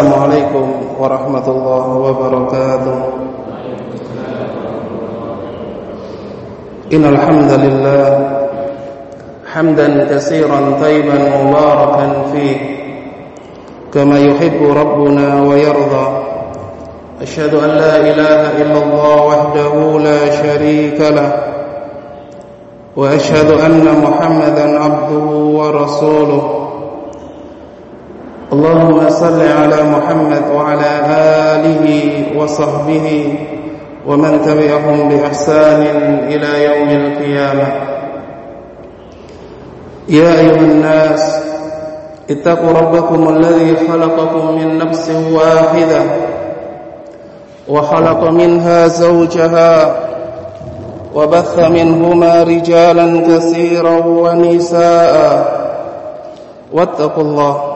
السلام عليكم ورحمة الله وبركاته. إن الحمد لله حمدا كثيرا طيبا مباركا فيه كما يحب ربنا ويرضى. أشهد أن لا إله إلا الله وحده لا شريك له. وأشهد أن محمدا عبده ورسوله. اللهم صل على محمد وعلى آله وصحبه ومن تبعهم بإحسان إلى يوم القيامة. يا أيها الناس اتقوا ربكم الذي خلقكم من نفس واحدة وخلق منها زوجها وبث منهما رجالا كثيرا ونساء. واتقوا الله.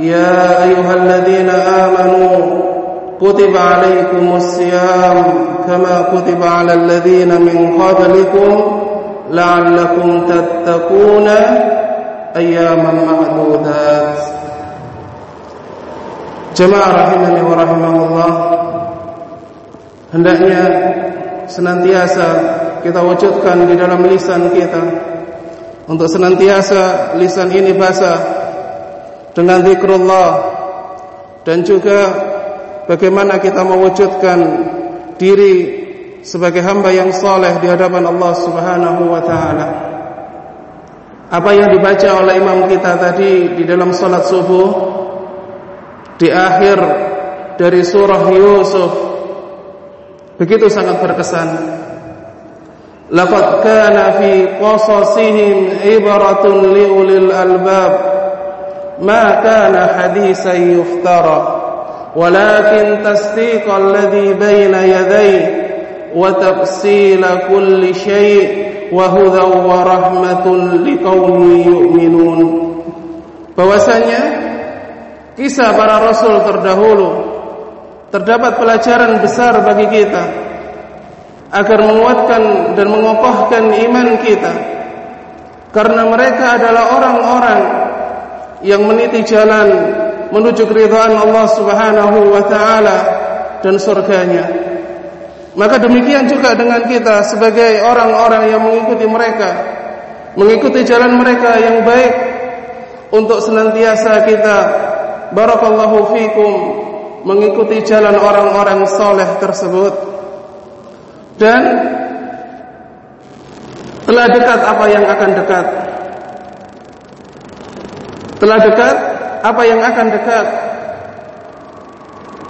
يا أيها الذين آمنوا كتب عليكم الصيام كما كتب على الذين من قبلكم لعلكم تتقون أياما معدودات Jemaah rahimani wa rahimahullah Hendaknya senantiasa kita wujudkan di dalam lisan kita Untuk senantiasa lisan ini basah dengan zikrullah dan juga bagaimana kita mewujudkan diri sebagai hamba yang soleh di hadapan Allah Subhanahu wa taala. Apa yang dibaca oleh imam kita tadi di dalam salat subuh di akhir dari surah Yusuf begitu sangat berkesan. Laqad kana fi qasasihim ibratun liulil albab ما كان حديثا يفترى ولكن تصديق الذي بين يديه وتفصيل كل شيء وهدى ورحمة لقوم يؤمنون bahwasanya kisah para rasul terdahulu terdapat pelajaran besar bagi kita agar menguatkan dan mengokohkan iman kita karena mereka adalah orang-orang yang meniti jalan menuju keridhaan Allah Subhanahu wa taala dan surganya. Maka demikian juga dengan kita sebagai orang-orang yang mengikuti mereka, mengikuti jalan mereka yang baik untuk senantiasa kita barakallahu fikum mengikuti jalan orang-orang soleh tersebut dan telah dekat apa yang akan dekat telah dekat apa yang akan dekat?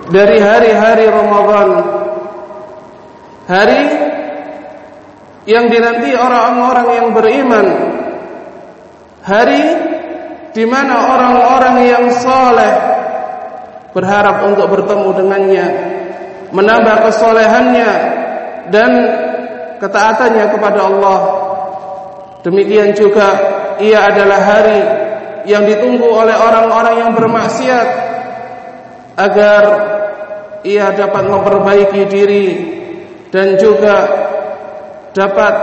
Dari hari-hari Ramadan. Hari yang dinanti orang-orang yang beriman. Hari di mana orang-orang yang soleh berharap untuk bertemu dengannya menambah kesolehannya dan ketaatannya kepada Allah. Demikian juga ia adalah hari yang ditunggu oleh orang-orang yang bermaksiat agar ia dapat memperbaiki diri dan juga dapat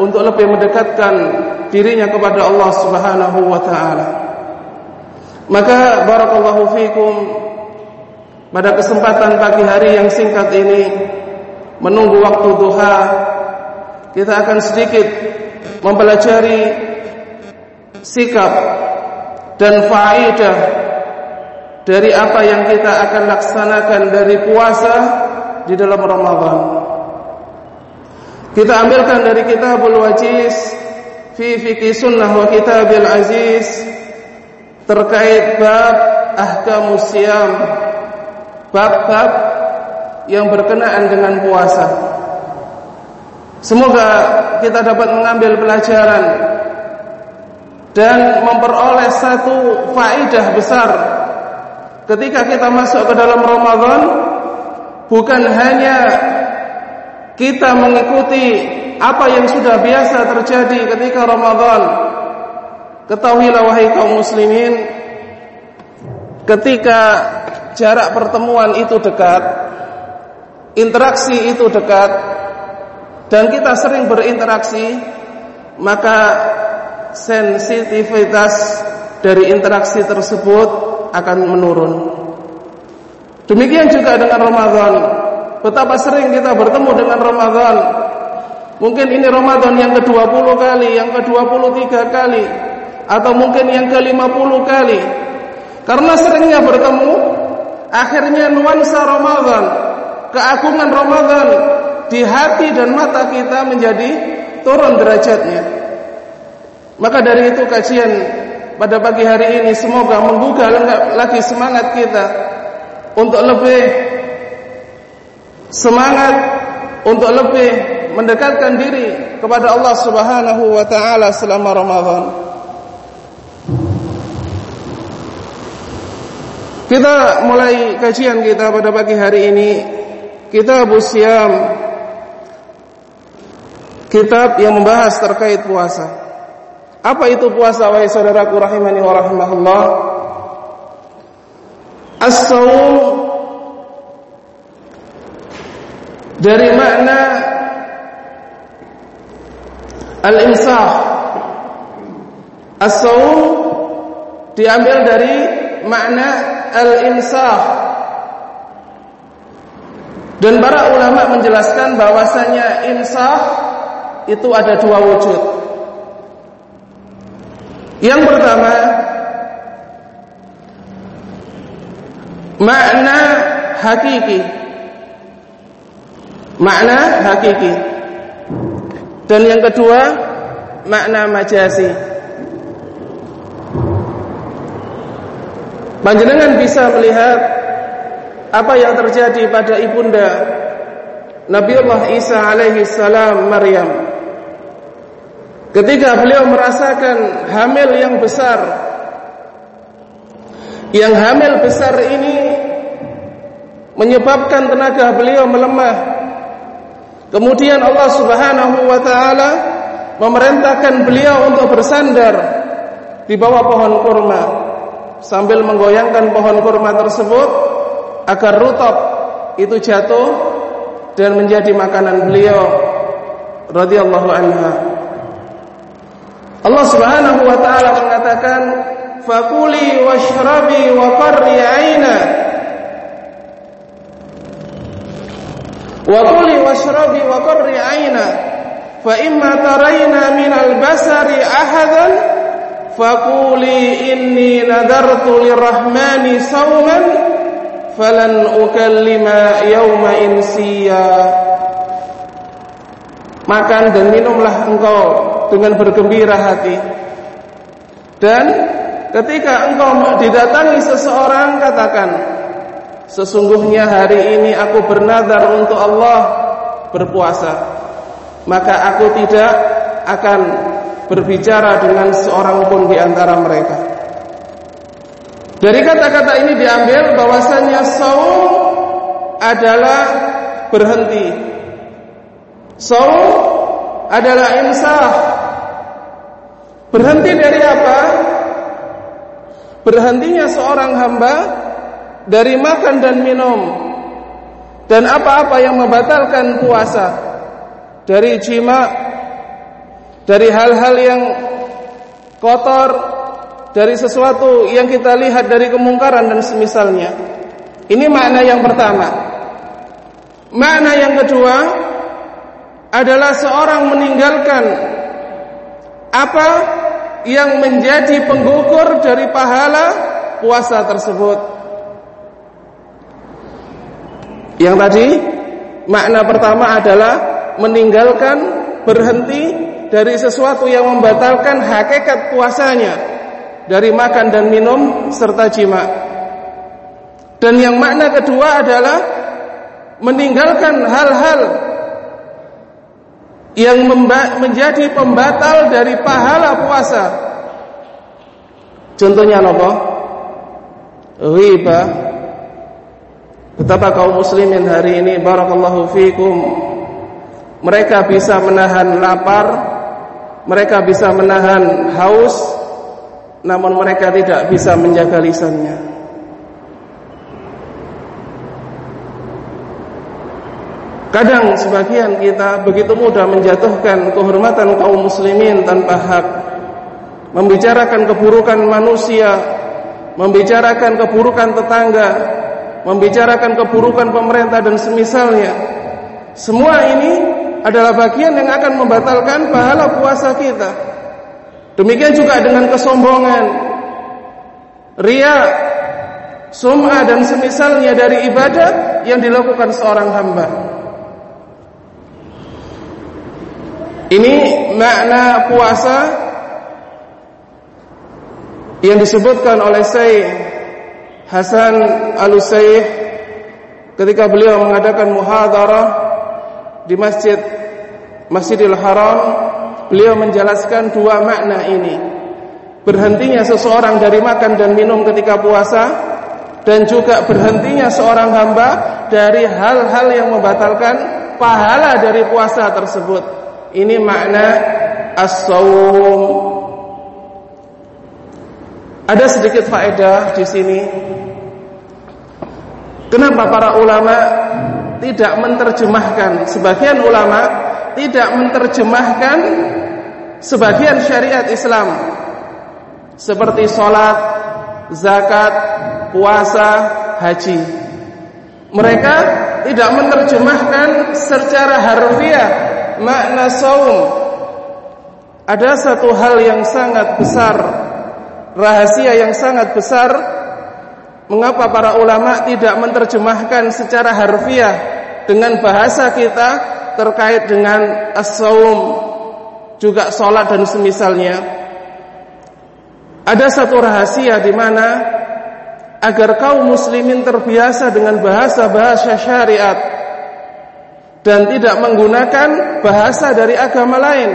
untuk lebih mendekatkan dirinya kepada Allah Subhanahu wa taala. Maka barakallahu fikum pada kesempatan pagi hari yang singkat ini menunggu waktu duha kita akan sedikit mempelajari sikap dan faedah dari apa yang kita akan laksanakan dari puasa di dalam Ramadan. Kita ambilkan dari Kitabul Wajiz fi fiqh sunnah wa Kitabil Aziz terkait bab ahkamus siyam bab-bab yang berkenaan dengan puasa. Semoga kita dapat mengambil pelajaran dan memperoleh satu faidah besar ketika kita masuk ke dalam Ramadan bukan hanya kita mengikuti apa yang sudah biasa terjadi ketika Ramadan. Ketahuilah wahai kaum muslimin, ketika jarak pertemuan itu dekat, interaksi itu dekat, dan kita sering berinteraksi, maka sensitivitas dari interaksi tersebut akan menurun. Demikian juga dengan Ramadan. Betapa sering kita bertemu dengan Ramadan. Mungkin ini Ramadan yang ke-20 kali, yang ke-23 kali, atau mungkin yang ke-50 kali. Karena seringnya bertemu, akhirnya nuansa Ramadan, keagungan Ramadan di hati dan mata kita menjadi turun derajatnya. Maka dari itu kajian pada pagi hari ini semoga menggugah lagi semangat kita untuk lebih semangat untuk lebih mendekatkan diri kepada Allah Subhanahu wa taala selama Ramadan. Kita mulai kajian kita pada pagi hari ini. Kitab Usyam Kitab yang membahas terkait puasa Apa itu puasa wahai saudaraku rahimani wa rahimahullah? As-sawm. Dari makna al-insaf as-sawm diambil dari makna al-insaf dan para ulama menjelaskan bahwasanya insaf itu ada dua wujud yang pertama makna hakiki makna hakiki. Dan yang kedua, makna majazi. Panjenengan bisa melihat apa yang terjadi pada ibunda Nabiullah Isa alaihi salam Maryam. Ketika beliau merasakan hamil yang besar, yang hamil besar ini menyebabkan tenaga beliau melemah Kemudian Allah Subhanahu wa taala memerintahkan beliau untuk bersandar di bawah pohon kurma sambil menggoyangkan pohon kurma tersebut agar rutop itu jatuh dan menjadi makanan beliau radhiyallahu anha. Allah Subhanahu wa taala mengatakan fakuli washrabi wa qarri 'aina wa kuli washrabi wa qurri aina fa imma tarayna min al-basari ahadan faquli inni nadartu lirrahmani sawman falan ukallima yawma insiya makan dan minumlah engkau dengan bergembira hati. Dan ketika engkau didatangi seseorang katakan Sesungguhnya hari ini aku bernadar untuk Allah berpuasa. Maka aku tidak akan berbicara dengan seorang pun di antara mereka. Dari kata-kata ini diambil bahwasanya saum adalah berhenti Saum adalah insaf Berhenti dari apa? Berhentinya seorang hamba dari makan dan minum dan apa-apa yang membatalkan puasa. Dari jima dari hal-hal yang kotor dari sesuatu yang kita lihat dari kemungkaran dan semisalnya. Ini makna yang pertama. Makna yang kedua adalah seorang meninggalkan apa yang menjadi penggugur dari pahala puasa tersebut yang tadi makna pertama adalah meninggalkan berhenti dari sesuatu yang membatalkan hakikat puasanya dari makan dan minum serta jima. Dan yang makna kedua adalah meninggalkan hal-hal yang menjadi pembatal dari pahala puasa. Contohnya apa? ghibah betapa kaum muslimin hari ini barakallahu fikum mereka bisa menahan lapar mereka bisa menahan haus namun mereka tidak bisa menjaga lisannya kadang sebagian kita begitu mudah menjatuhkan kehormatan kaum muslimin tanpa hak membicarakan keburukan manusia membicarakan keburukan tetangga, membicarakan keburukan pemerintah dan semisalnya. Semua ini adalah bagian yang akan membatalkan pahala puasa kita. Demikian juga dengan kesombongan, ria, sum'ah dan semisalnya dari ibadah yang dilakukan seorang hamba. Ini makna puasa yang disebutkan oleh Syekh Hasan Al-Usaih ketika beliau mengadakan muhadarah di Masjid Masjidil Haram. Beliau menjelaskan dua makna ini. Berhentinya seseorang dari makan dan minum ketika puasa dan juga berhentinya seorang hamba dari hal-hal yang membatalkan pahala dari puasa tersebut ini makna as-sawm ada sedikit faedah di sini. Kenapa para ulama tidak menerjemahkan sebagian ulama tidak menerjemahkan sebagian syariat Islam seperti sholat, zakat, puasa, haji. Mereka tidak menerjemahkan secara harfiah makna saum. Ada satu hal yang sangat besar rahasia yang sangat besar mengapa para ulama tidak menerjemahkan secara harfiah dengan bahasa kita terkait dengan as-saum juga salat dan semisalnya ada satu rahasia di mana agar kaum muslimin terbiasa dengan bahasa-bahasa syariat dan tidak menggunakan bahasa dari agama lain.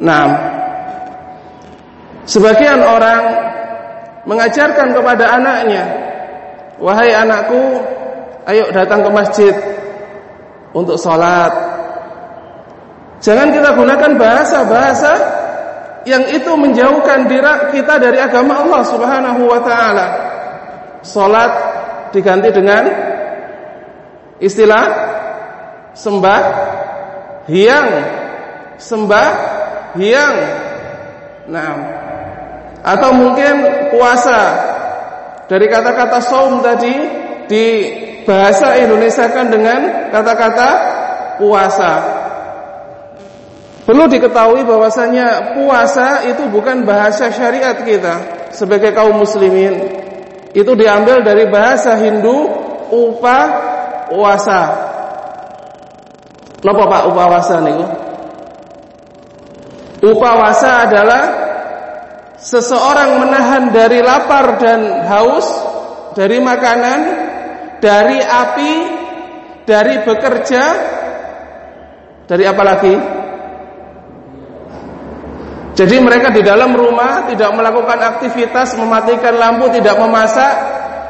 Nah, Sebagian orang mengajarkan kepada anaknya, "Wahai anakku, ayo datang ke masjid untuk sholat." Jangan kita gunakan bahasa-bahasa yang itu menjauhkan diri kita dari agama Allah Subhanahu wa taala. Salat diganti dengan istilah sembah hiang, sembah hiang. Nah, atau mungkin puasa dari kata-kata saum tadi di bahasa Indonesia kan dengan kata-kata puasa. Perlu diketahui bahwasanya puasa itu bukan bahasa syariat kita sebagai kaum muslimin. Itu diambil dari bahasa Hindu upa puasa. Napa Pak upawasa niku? Upawasa adalah seseorang menahan dari lapar dan haus, dari makanan, dari api, dari bekerja, dari apa lagi? Jadi mereka di dalam rumah tidak melakukan aktivitas, mematikan lampu, tidak memasak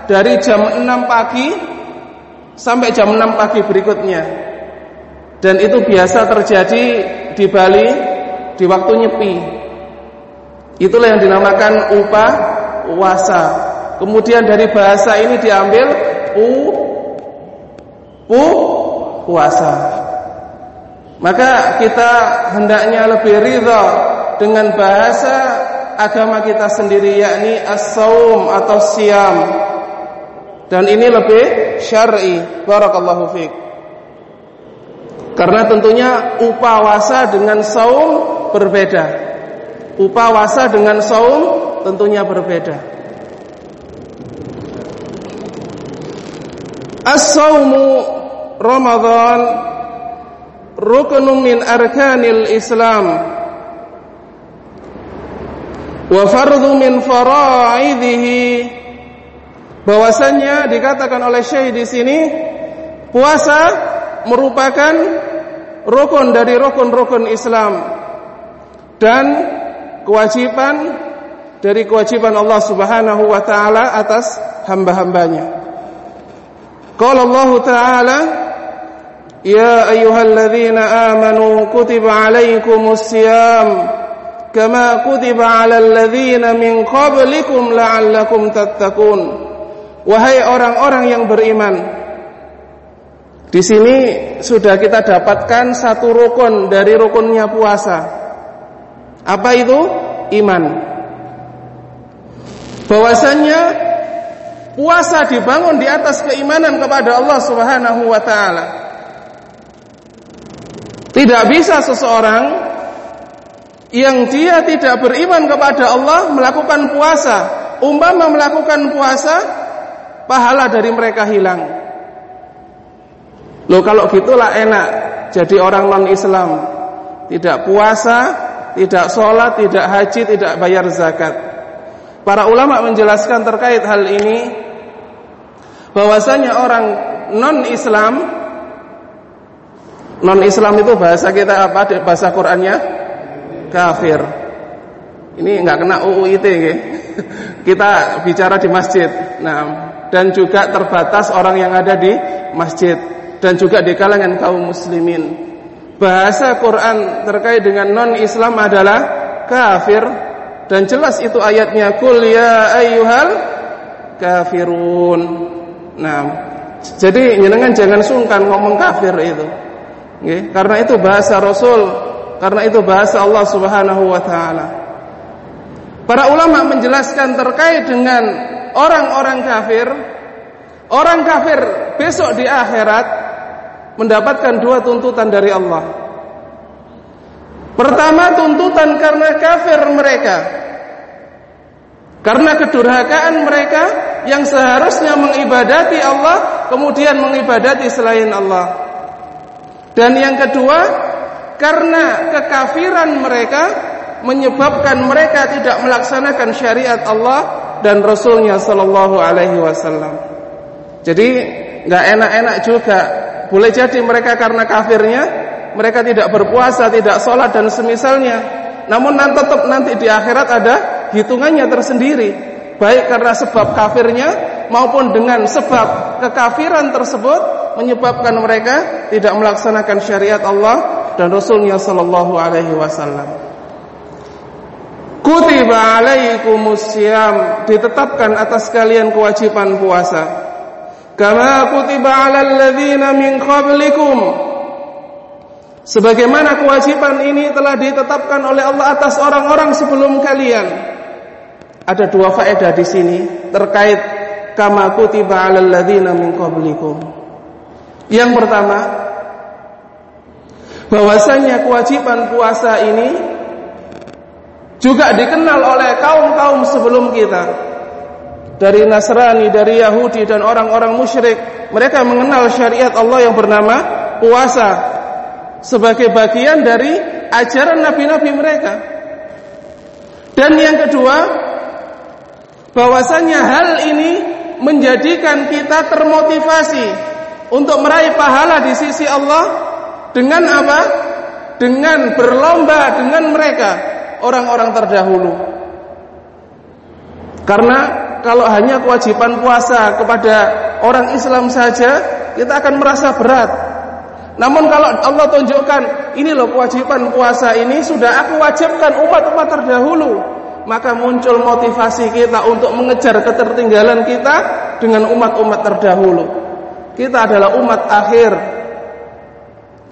dari jam 6 pagi sampai jam 6 pagi berikutnya. Dan itu biasa terjadi di Bali di waktu nyepi. Itulah yang dinamakan upah wasa. Kemudian dari bahasa ini diambil u pu puasa. Maka kita hendaknya lebih ridha dengan bahasa agama kita sendiri yakni as-saum atau siam. Dan ini lebih syar'i. Barakallahu fiik. Karena tentunya upawasa dengan saum berbeda. Upawasa dengan saum tentunya berbeda. As-saumu Ramadan rukunun min arkanil Islam wa fardhu min faraidihi bahwasanya dikatakan oleh Syekh di sini puasa merupakan rukun dari rukun-rukun Islam dan kewajiban dari kewajiban Allah Subhanahu wa taala atas hamba-hambanya. Qala Allah taala Ya ayyuhalladzina amanu kutiba alaikumus siyam kama alal ladzina min qablikum la'allakum tattaqun. Wahai orang-orang yang beriman, di sini sudah kita dapatkan satu rukun dari rukunnya puasa. Apa itu? Iman. Bahwasanya puasa dibangun di atas keimanan kepada Allah Subhanahu wa taala. Tidak bisa seseorang yang dia tidak beriman kepada Allah melakukan puasa, umpama melakukan puasa, pahala dari mereka hilang. Loh kalau gitulah enak jadi orang non-Islam. Tidak puasa, tidak sholat, tidak haji, tidak bayar zakat. Para ulama menjelaskan terkait hal ini bahwasanya orang non-Islam non-Islam itu bahasa kita apa? Bahasa Qur'annya kafir. Ini nggak kena UU ITE. Kita bicara di masjid. Nah, dan juga terbatas orang yang ada di masjid dan juga di kalangan kaum muslimin. Bahasa Quran terkait dengan non-Islam adalah kafir dan jelas itu ayatnya kul ya ayyuhal kafirun. Nah, jadi jenengan jangan sungkan ngomong kafir itu. Okay? Karena itu bahasa Rasul, karena itu bahasa Allah Subhanahu wa taala. Para ulama menjelaskan terkait dengan orang-orang kafir, orang kafir besok di akhirat mendapatkan dua tuntutan dari Allah. Pertama tuntutan karena kafir mereka. Karena kedurhakaan mereka yang seharusnya mengibadati Allah kemudian mengibadati selain Allah. Dan yang kedua, karena kekafiran mereka menyebabkan mereka tidak melaksanakan syariat Allah dan Rasulnya Shallallahu Alaihi Wasallam. Jadi nggak enak-enak juga boleh jadi mereka karena kafirnya mereka tidak berpuasa, tidak sholat dan semisalnya. Namun nanti tetap nanti di akhirat ada hitungannya tersendiri, baik karena sebab kafirnya maupun dengan sebab kekafiran tersebut menyebabkan mereka tidak melaksanakan syariat Allah dan Rasulnya Shallallahu Alaihi Wasallam. Kutiba alaikumus ditetapkan atas kalian kewajiban puasa. Kama kutiba 'alal ladzina min qablikum. Sebagaimana kewajiban ini telah ditetapkan oleh Allah atas orang-orang sebelum kalian. Ada dua faedah di sini terkait kama kutiba 'alal ladzina min qablikum. Yang pertama bahwasanya kewajiban puasa ini juga dikenal oleh kaum-kaum sebelum kita dari Nasrani, dari Yahudi dan orang-orang musyrik, mereka mengenal syariat Allah yang bernama puasa sebagai bagian dari ajaran nabi-nabi mereka. Dan yang kedua, bahwasanya hal ini menjadikan kita termotivasi untuk meraih pahala di sisi Allah dengan apa? Dengan berlomba dengan mereka orang-orang terdahulu. Karena kalau hanya kewajiban puasa kepada orang Islam saja, kita akan merasa berat. Namun kalau Allah tunjukkan, ini loh kewajiban puasa ini sudah aku wajibkan umat-umat terdahulu, maka muncul motivasi kita untuk mengejar ketertinggalan kita dengan umat-umat terdahulu. Kita adalah umat akhir.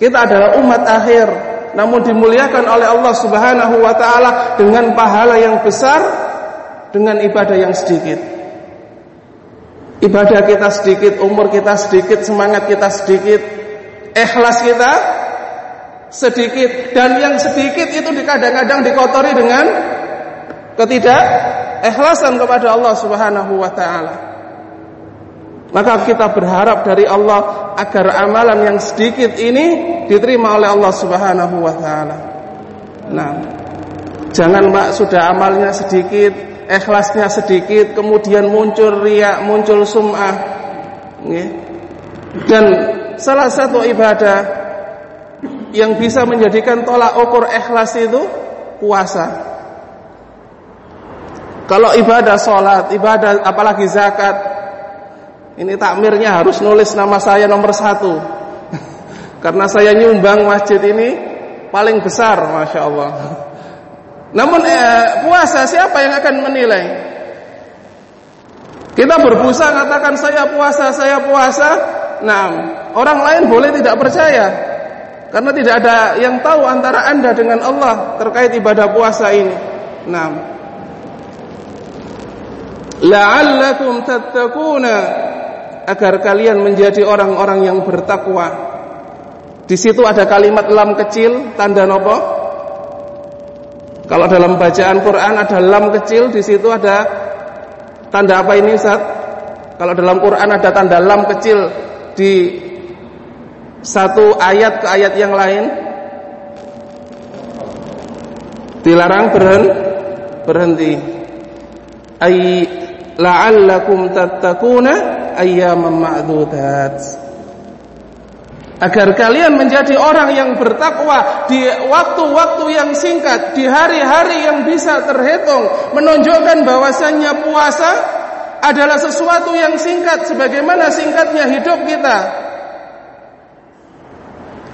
Kita adalah umat akhir, namun dimuliakan oleh Allah Subhanahu wa taala dengan pahala yang besar dengan ibadah yang sedikit. Ibadah kita sedikit, umur kita sedikit, semangat kita sedikit, ikhlas kita sedikit dan yang sedikit itu kadang-kadang dikotori dengan ketidak ikhlasan kepada Allah Subhanahu wa taala. Maka kita berharap dari Allah agar amalan yang sedikit ini diterima oleh Allah Subhanahu wa taala. Nah, jangan Mbak sudah amalnya sedikit, ikhlasnya sedikit kemudian muncul riak muncul sum'ah. Dan salah satu ibadah yang bisa menjadikan tolak ukur ikhlas itu puasa. Kalau ibadah sholat, ibadah apalagi zakat, ini takmirnya harus nulis nama saya nomor satu. Karena saya nyumbang masjid ini paling besar, masya Allah. Namun eh, puasa siapa yang akan menilai? Kita berbusa mengatakan saya puasa, saya puasa. Nah, orang lain boleh tidak percaya. Karena tidak ada yang tahu antara anda dengan Allah terkait ibadah puasa ini. Nah, la'allakum tattaquna agar kalian menjadi orang-orang yang bertakwa. Di situ ada kalimat lam kecil tanda nopo. Kalau dalam bacaan Quran ada lam kecil, di situ ada tanda apa ini Ustaz? Kalau dalam Quran ada tanda lam kecil di satu ayat ke ayat yang lain dilarang berhenti berhenti ay la'allakum tattaquna ayyaman ma'dudat agar kalian menjadi orang yang bertakwa di waktu-waktu yang singkat, di hari-hari yang bisa terhitung, menunjukkan bahwasannya puasa adalah sesuatu yang singkat sebagaimana singkatnya hidup kita.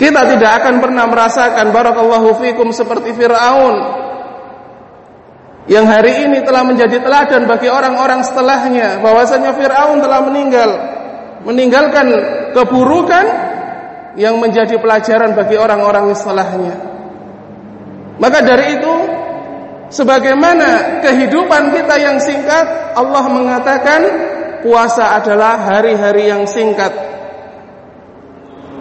Kita tidak akan pernah merasakan barakallahu fikum seperti Firaun yang hari ini telah menjadi teladan bagi orang-orang setelahnya bahwasanya Firaun telah meninggal meninggalkan keburukan yang menjadi pelajaran bagi orang-orang setelahnya. Maka dari itu, sebagaimana kehidupan kita yang singkat, Allah mengatakan puasa adalah hari-hari yang singkat.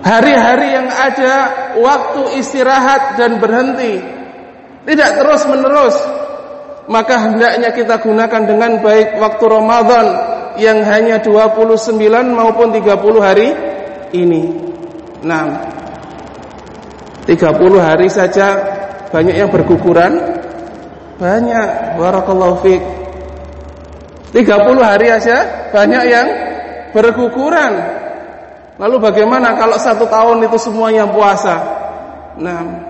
Hari-hari yang ada waktu istirahat dan berhenti. Tidak terus-menerus. Maka hendaknya kita gunakan dengan baik waktu Ramadan yang hanya 29 maupun 30 hari ini. Nah, 30 hari saja banyak yang berguguran. Banyak, barakallahu fiik. 30 hari aja banyak yang berguguran. Lalu bagaimana kalau satu tahun itu semuanya puasa? Nah,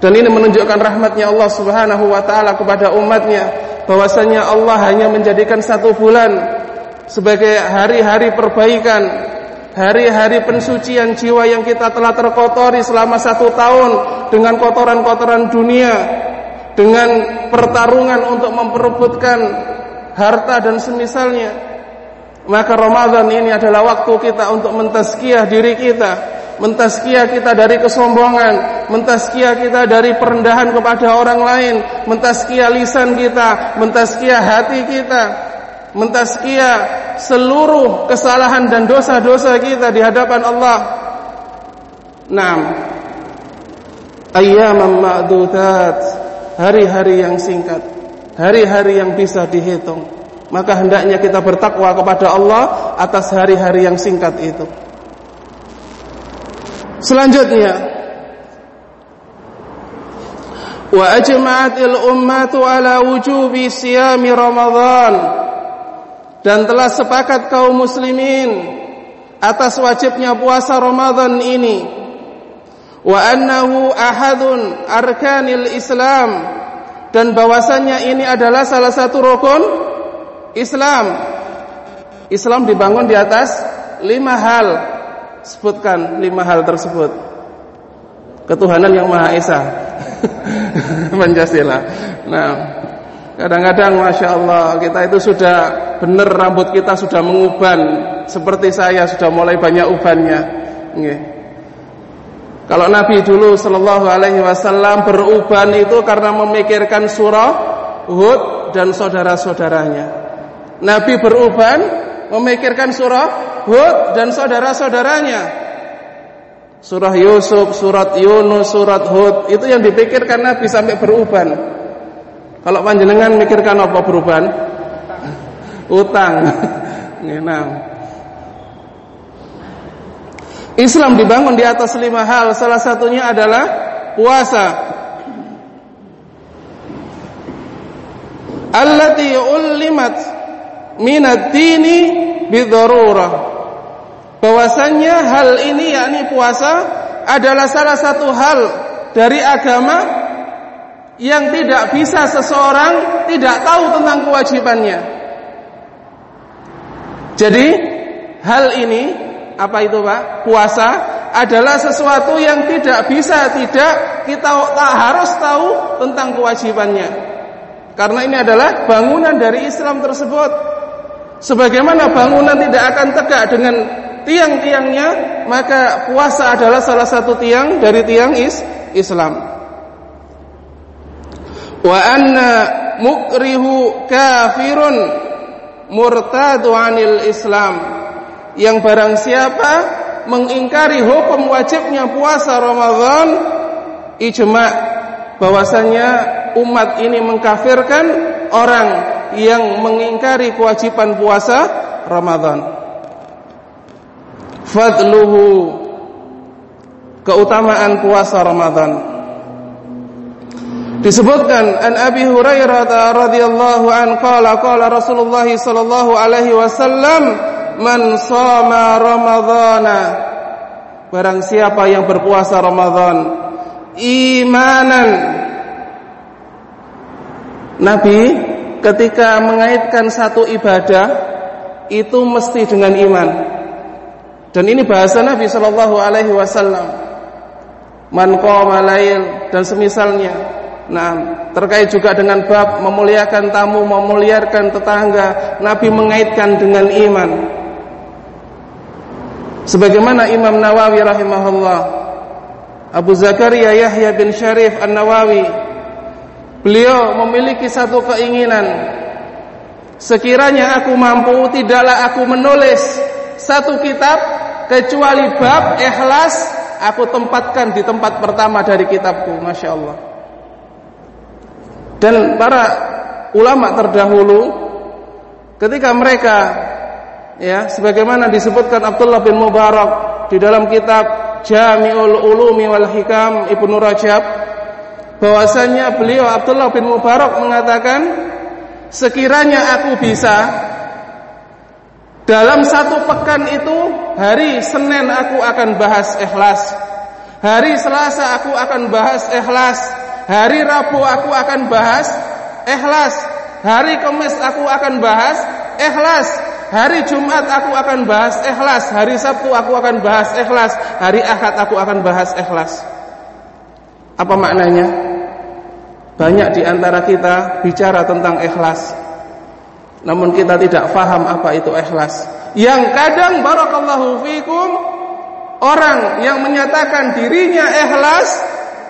dan ini menunjukkan rahmatnya Allah Subhanahu wa taala kepada umatnya bahwasanya Allah hanya menjadikan satu bulan sebagai hari-hari perbaikan hari-hari pensucian jiwa yang kita telah terkotori selama satu tahun dengan kotoran-kotoran dunia, dengan pertarungan untuk memperebutkan harta dan semisalnya. Maka Ramadan ini adalah waktu kita untuk mentazkiyah diri kita, mentazkiyah kita dari kesombongan, mentazkiyah kita dari perendahan kepada orang lain, mentazkiyah lisan kita, mentazkiyah hati kita, mentazkiyah seluruh kesalahan dan dosa-dosa kita di hadapan Allah. Naam. Ayyaman ma'dudat, hari-hari yang singkat, hari-hari yang bisa dihitung. Maka hendaknya kita bertakwa kepada Allah atas hari-hari yang singkat itu. Selanjutnya, wa ajma'atil ummatu ala wujubi siyami Ramadan. Dan telah sepakat kaum muslimin atas wajibnya puasa Ramadan ini. Wa annahu ahadun arkanil Islam. Dan bahwasannya ini adalah salah satu rukun Islam. Islam dibangun di atas lima hal sebutkan lima hal tersebut. Ketuhanan yang Maha Esa. Pancasila. Nah Kadang-kadang Masya Allah kita itu sudah benar rambut kita sudah menguban. Seperti saya sudah mulai banyak ubannya. Nge. Kalau Nabi dulu Sallallahu Alaihi Wasallam beruban itu karena memikirkan surah Hud dan saudara-saudaranya. Nabi beruban memikirkan surah Hud dan saudara-saudaranya Surah Yusuf, surat Yunus, surat Hud Itu yang dipikirkan Nabi sampai beruban kalau panjenengan mikirkan apa perubahan? Utang. Nah. Islam dibangun di atas lima hal. Salah satunya adalah puasa. Allati ullimat minad dini bidharurah. Bahwasanya hal ini yakni puasa adalah salah satu hal dari agama yang tidak bisa seseorang tidak tahu tentang kewajibannya. Jadi hal ini apa itu Pak? Puasa adalah sesuatu yang tidak bisa tidak kita tak harus tahu tentang kewajibannya. Karena ini adalah bangunan dari Islam tersebut. Sebagaimana bangunan tidak akan tegak dengan tiang-tiangnya, maka puasa adalah salah satu tiang dari tiang is Islam. Wa anna mukrihu kafirun murtadu anil Islam. Yang barang siapa mengingkari hukum wajibnya puasa Ramadan, ijma bahwasanya umat ini mengkafirkan orang yang mengingkari kewajiban puasa Ramadan. Fadluhu keutamaan puasa Ramadan. Disebutkan an Abi Hurairah radhiyallahu an qala qala Rasulullah sallallahu alaihi wasallam man shoma ramadhana barang siapa yang berpuasa Ramadan imanan. Nabi ketika mengaitkan satu ibadah itu mesti dengan iman dan ini bahasa Nabi Shallallahu Alaihi Wasallam. Man qama dan semisalnya. Nah, terkait juga dengan bab memuliakan tamu, memuliakan tetangga, Nabi mengaitkan dengan iman. Sebagaimana Imam Nawawi rahimahullah, Abu Zakaria Yahya bin Syarif An-Nawawi, beliau memiliki satu keinginan. Sekiranya aku mampu, tidaklah aku menulis satu kitab kecuali bab ikhlas aku tempatkan di tempat pertama dari kitabku Masya Allah dan para ulama terdahulu ketika mereka ya sebagaimana disebutkan Abdullah bin Mubarak di dalam kitab Jami'ul Ulumi wal Hikam Ibnu Rajab bahwasanya beliau Abdullah bin Mubarak mengatakan sekiranya aku bisa dalam satu pekan itu hari Senin aku akan bahas ikhlas. Hari Selasa aku akan bahas ikhlas. Hari Rabu aku akan bahas ikhlas. Hari Kamis aku akan bahas ikhlas. Hari Jumat aku akan bahas ikhlas. Hari Sabtu aku akan bahas ikhlas. Hari Ahad aku akan bahas ikhlas. Apa maknanya? Banyak di antara kita bicara tentang ikhlas namun kita tidak faham apa itu ikhlas. Yang kadang barakallahu fikum orang yang menyatakan dirinya ikhlas,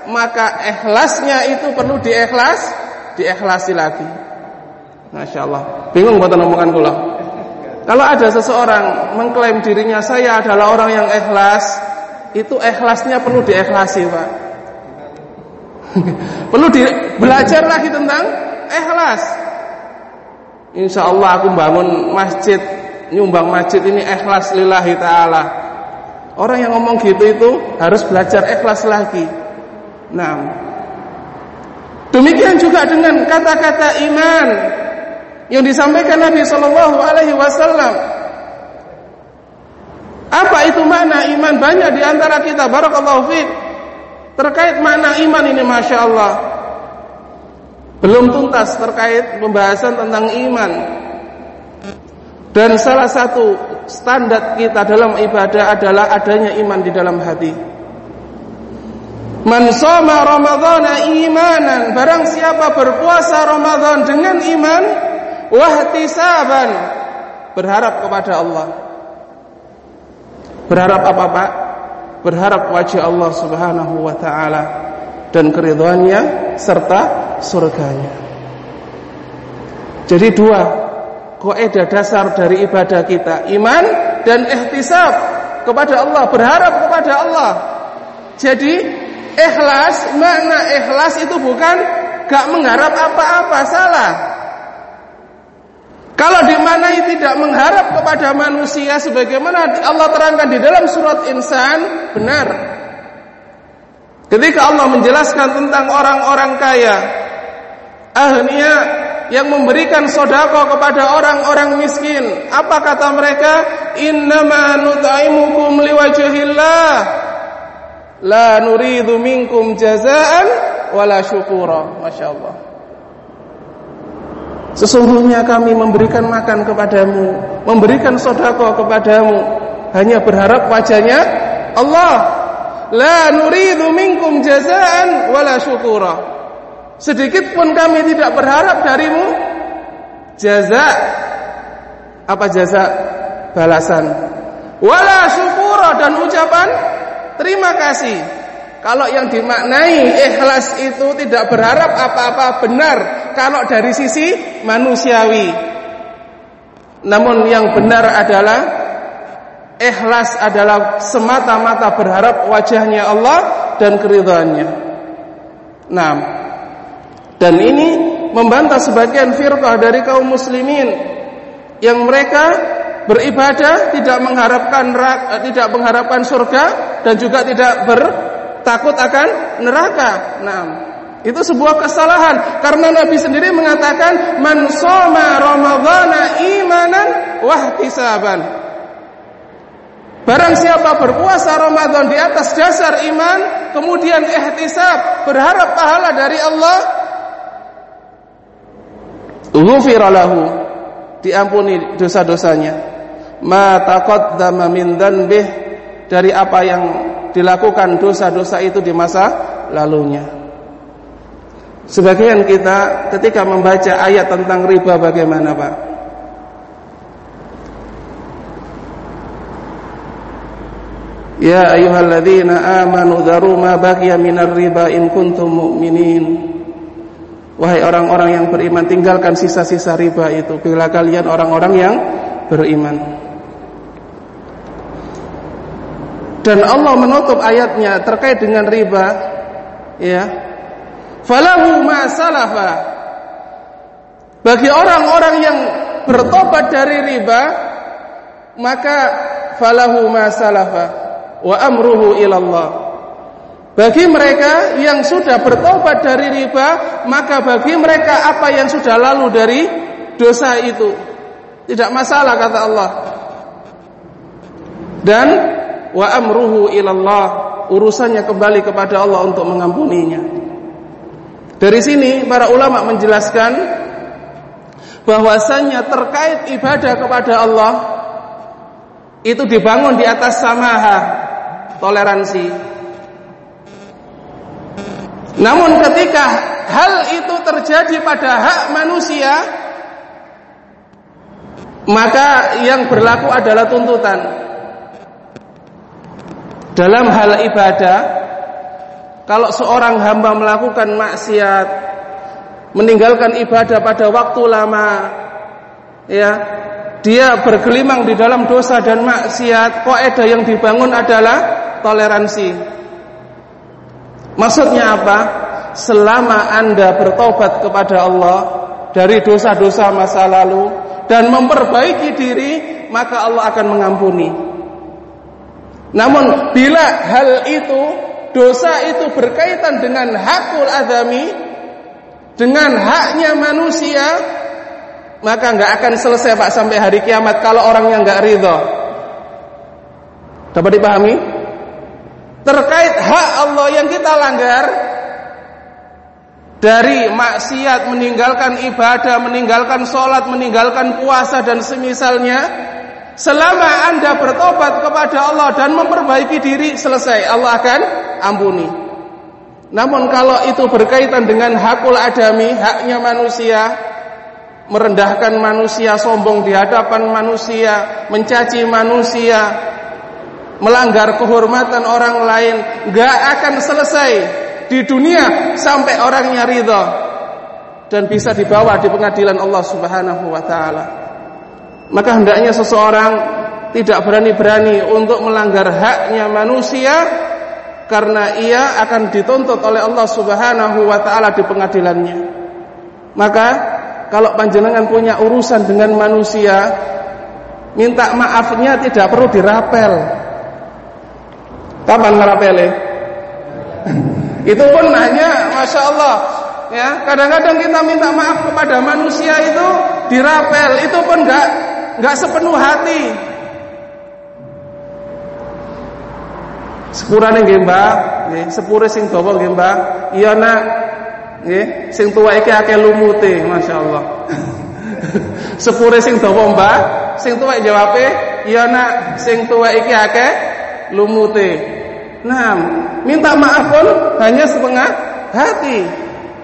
maka ikhlasnya itu perlu diikhlas, diikhlasi lagi. Masya Allah. Bingung buat omongan kula. Kalau ada seseorang mengklaim dirinya saya adalah orang yang ikhlas, itu ikhlasnya perlu diikhlasi, Pak. perlu di, belajar lagi tentang ikhlas. Insya Allah aku bangun masjid Nyumbang masjid ini ikhlas lillahi ta'ala. Orang yang ngomong gitu itu Harus belajar ikhlas lagi. Nah Demikian juga dengan kata-kata iman Yang disampaikan Nabi Shallallahu Alaihi Wasallam. Apa itu makna iman? Banyak di antara kita Barakallahu fiqh Terkait makna iman ini Masya Allah belum tuntas terkait pembahasan tentang iman. Dan salah satu standar kita dalam ibadah adalah adanya iman di dalam hati. Man shoma Ramadhana imanan, barang siapa berpuasa Ramadan dengan iman, wahtisaban, berharap kepada Allah. Berharap apa, Pak? Berharap wajah Allah Subhanahu wa taala dan keridhaannya serta surganya. Jadi dua kaidah dasar dari ibadah kita, iman dan ihtisab kepada Allah, berharap kepada Allah. Jadi ikhlas, makna ikhlas itu bukan gak mengharap apa-apa, salah. Kalau dimanai tidak mengharap kepada manusia sebagaimana Allah terangkan di dalam surat Insan, benar. Ketika Allah menjelaskan tentang orang-orang kaya, ahliya yang memberikan sodako kepada orang-orang miskin. Apa kata mereka? Innama nut'imukum liwajhillah. La nuridu minkum jazaan wala syukura. Masya Allah. Sesungguhnya kami memberikan makan kepadamu, memberikan sodako kepadamu, hanya berharap wajahnya Allah. La nuridu minkum jazaan wala syukura. Sedikit pun kami tidak berharap darimu jaza. Apa jaza? Balasan. Wala syukura dan ucapan terima kasih. Kalau yang dimaknai ikhlas itu tidak berharap apa-apa benar kalau dari sisi manusiawi. Namun yang benar adalah ikhlas adalah semata-mata berharap wajahnya Allah dan keridhaannya. Nah, dan ini membantah sebagian firqah dari kaum muslimin yang mereka beribadah tidak mengharapkan tidak mengharapkan surga dan juga tidak ber takut akan neraka. Nah, itu sebuah kesalahan karena Nabi sendiri mengatakan man shoma ramadhana imanan wahtisaban. Barang siapa berpuasa Ramadan di atas dasar iman, kemudian ihtisab, berharap pahala dari Allah, ghufira lahu, diampuni dosa-dosanya. Ma taqaddama min dzanbih dari apa yang dilakukan dosa-dosa itu di masa lalunya. Sebagian kita ketika membaca ayat tentang riba bagaimana Pak? Ya ayyuhalladzina amanu dharu ma baqiya minar riba in kuntum mu'minin. Wahai orang-orang yang beriman tinggalkan sisa-sisa riba itu bila kalian orang-orang yang beriman. dan Allah menutup ayatnya terkait dengan riba ya falahu ma bagi orang-orang yang bertobat dari riba maka falahu ma wa amruhu ilallah. Bagi mereka yang sudah bertobat dari riba maka bagi mereka apa yang sudah lalu dari dosa itu? Tidak masalah kata Allah. Dan wa amruhu ilallah urusannya kembali kepada Allah untuk mengampuninya dari sini para ulama menjelaskan bahwasannya terkait ibadah kepada Allah itu dibangun di atas samaha toleransi. Namun ketika hal itu terjadi pada hak manusia maka yang berlaku adalah tuntutan. Dalam hal ibadah kalau seorang hamba melakukan maksiat meninggalkan ibadah pada waktu lama ya dia bergelimang di dalam dosa dan maksiat kaidah yang dibangun adalah toleransi. Maksudnya apa? Selama Anda bertobat kepada Allah dari dosa-dosa masa lalu dan memperbaiki diri maka Allah akan mengampuni. Namun bila hal itu dosa itu berkaitan dengan hakul adami dengan haknya manusia maka nggak akan selesai Pak sampai hari kiamat kalau orang yang nggak ridho. Dapat dipahami? Terkait hak Allah yang kita langgar dari maksiat, meninggalkan ibadah, meninggalkan sholat, meninggalkan puasa dan semisalnya Selama Anda bertobat kepada Allah dan memperbaiki diri selesai, Allah akan ampuni. Namun kalau itu berkaitan dengan hakul adami, haknya manusia, merendahkan manusia, sombong di hadapan manusia, mencaci manusia, melanggar kehormatan orang lain, gak akan selesai di dunia sampai orangnya ridho dan bisa dibawa di pengadilan Allah Subhanahu wa taala maka hendaknya seseorang tidak berani-berani untuk melanggar haknya manusia karena ia akan dituntut oleh Allah Subhanahu wa taala di pengadilannya. Maka kalau panjenengan punya urusan dengan manusia, minta maafnya tidak perlu dirapel. Kapan ngerapele? Itu pun hanya Masya Allah Ya, kadang-kadang kita minta maaf kepada manusia itu dirapel, itu pun enggak nggak sepenuh hati. Sepurane nggih Mbak, nggih sepure sing dawa nggih Mbah iya nak. Nggih sing tuwa iki akeh lumute masyaallah. Sepure sing dawa Mbah sing tuwa jawabe iya nak. Sing tuwa iki akeh lumute nah minta maaf pun hanya setengah hati.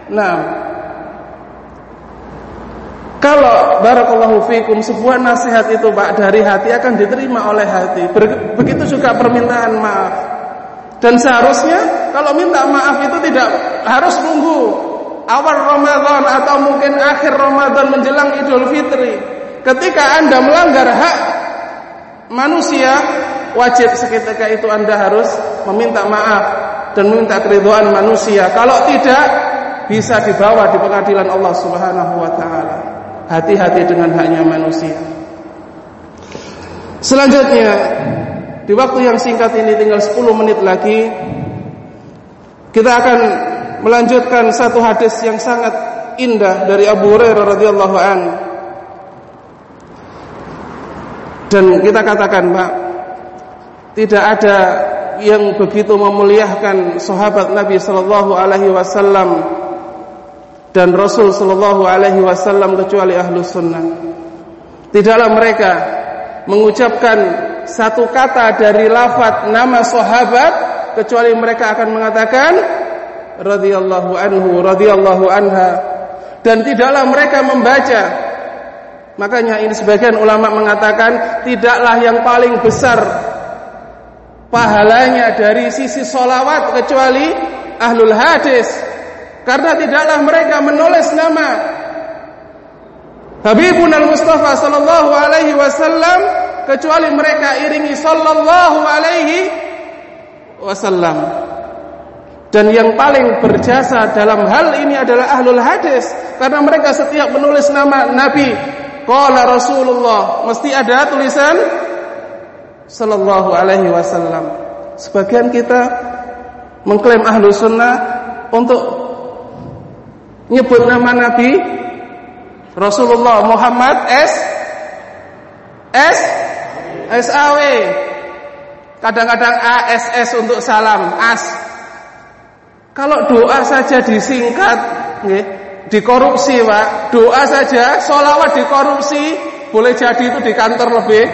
Nah kalau barakallahu fikum sebuah nasihat itu Pak dari hati akan diterima oleh hati. Begitu juga permintaan maaf. Dan seharusnya kalau minta maaf itu tidak harus nunggu awal Ramadan atau mungkin akhir Ramadan menjelang Idul Fitri. Ketika Anda melanggar hak manusia, wajib seketika itu Anda harus meminta maaf dan meminta keridhaan manusia. Kalau tidak, bisa dibawa di pengadilan Allah Subhanahu wa taala. Hati-hati dengan haknya manusia. Selanjutnya, di waktu yang singkat ini tinggal 10 menit lagi kita akan melanjutkan satu hadis yang sangat indah dari Abu Hurairah radhiyallahu an. Dan kita katakan, Pak, tidak ada yang begitu memuliakan sahabat Nabi sallallahu alaihi wasallam dan Rasul sallallahu alaihi wasallam kecuali ahlu sunnah. Tidaklah mereka mengucapkan satu kata dari lafaz nama sahabat kecuali mereka akan mengatakan radhiyallahu anhu radhiyallahu anha. Dan tidaklah mereka membaca. Makanya ini sebagian ulama mengatakan tidaklah yang paling besar pahalanya dari sisi solawat kecuali ahlul hadis karena tidaklah mereka menulis nama Habibun al-Mustafa sallallahu alaihi wasallam kecuali mereka iringi sallallahu alaihi wasallam. Dan yang paling berjasa dalam hal ini adalah ahlul hadis karena mereka setiap menulis nama Nabi qala Rasulullah mesti ada tulisan sallallahu alaihi wasallam. Sebagian kita mengklaim ahlu sunnah untuk nyebut nama Nabi Rasulullah Muhammad S. S. S A W. Kadang-kadang ASS untuk salam as. Kalau doa saja disingkat nggih dikorupsi Pak. Doa saja solawat dikorupsi boleh jadi itu di kantor lebih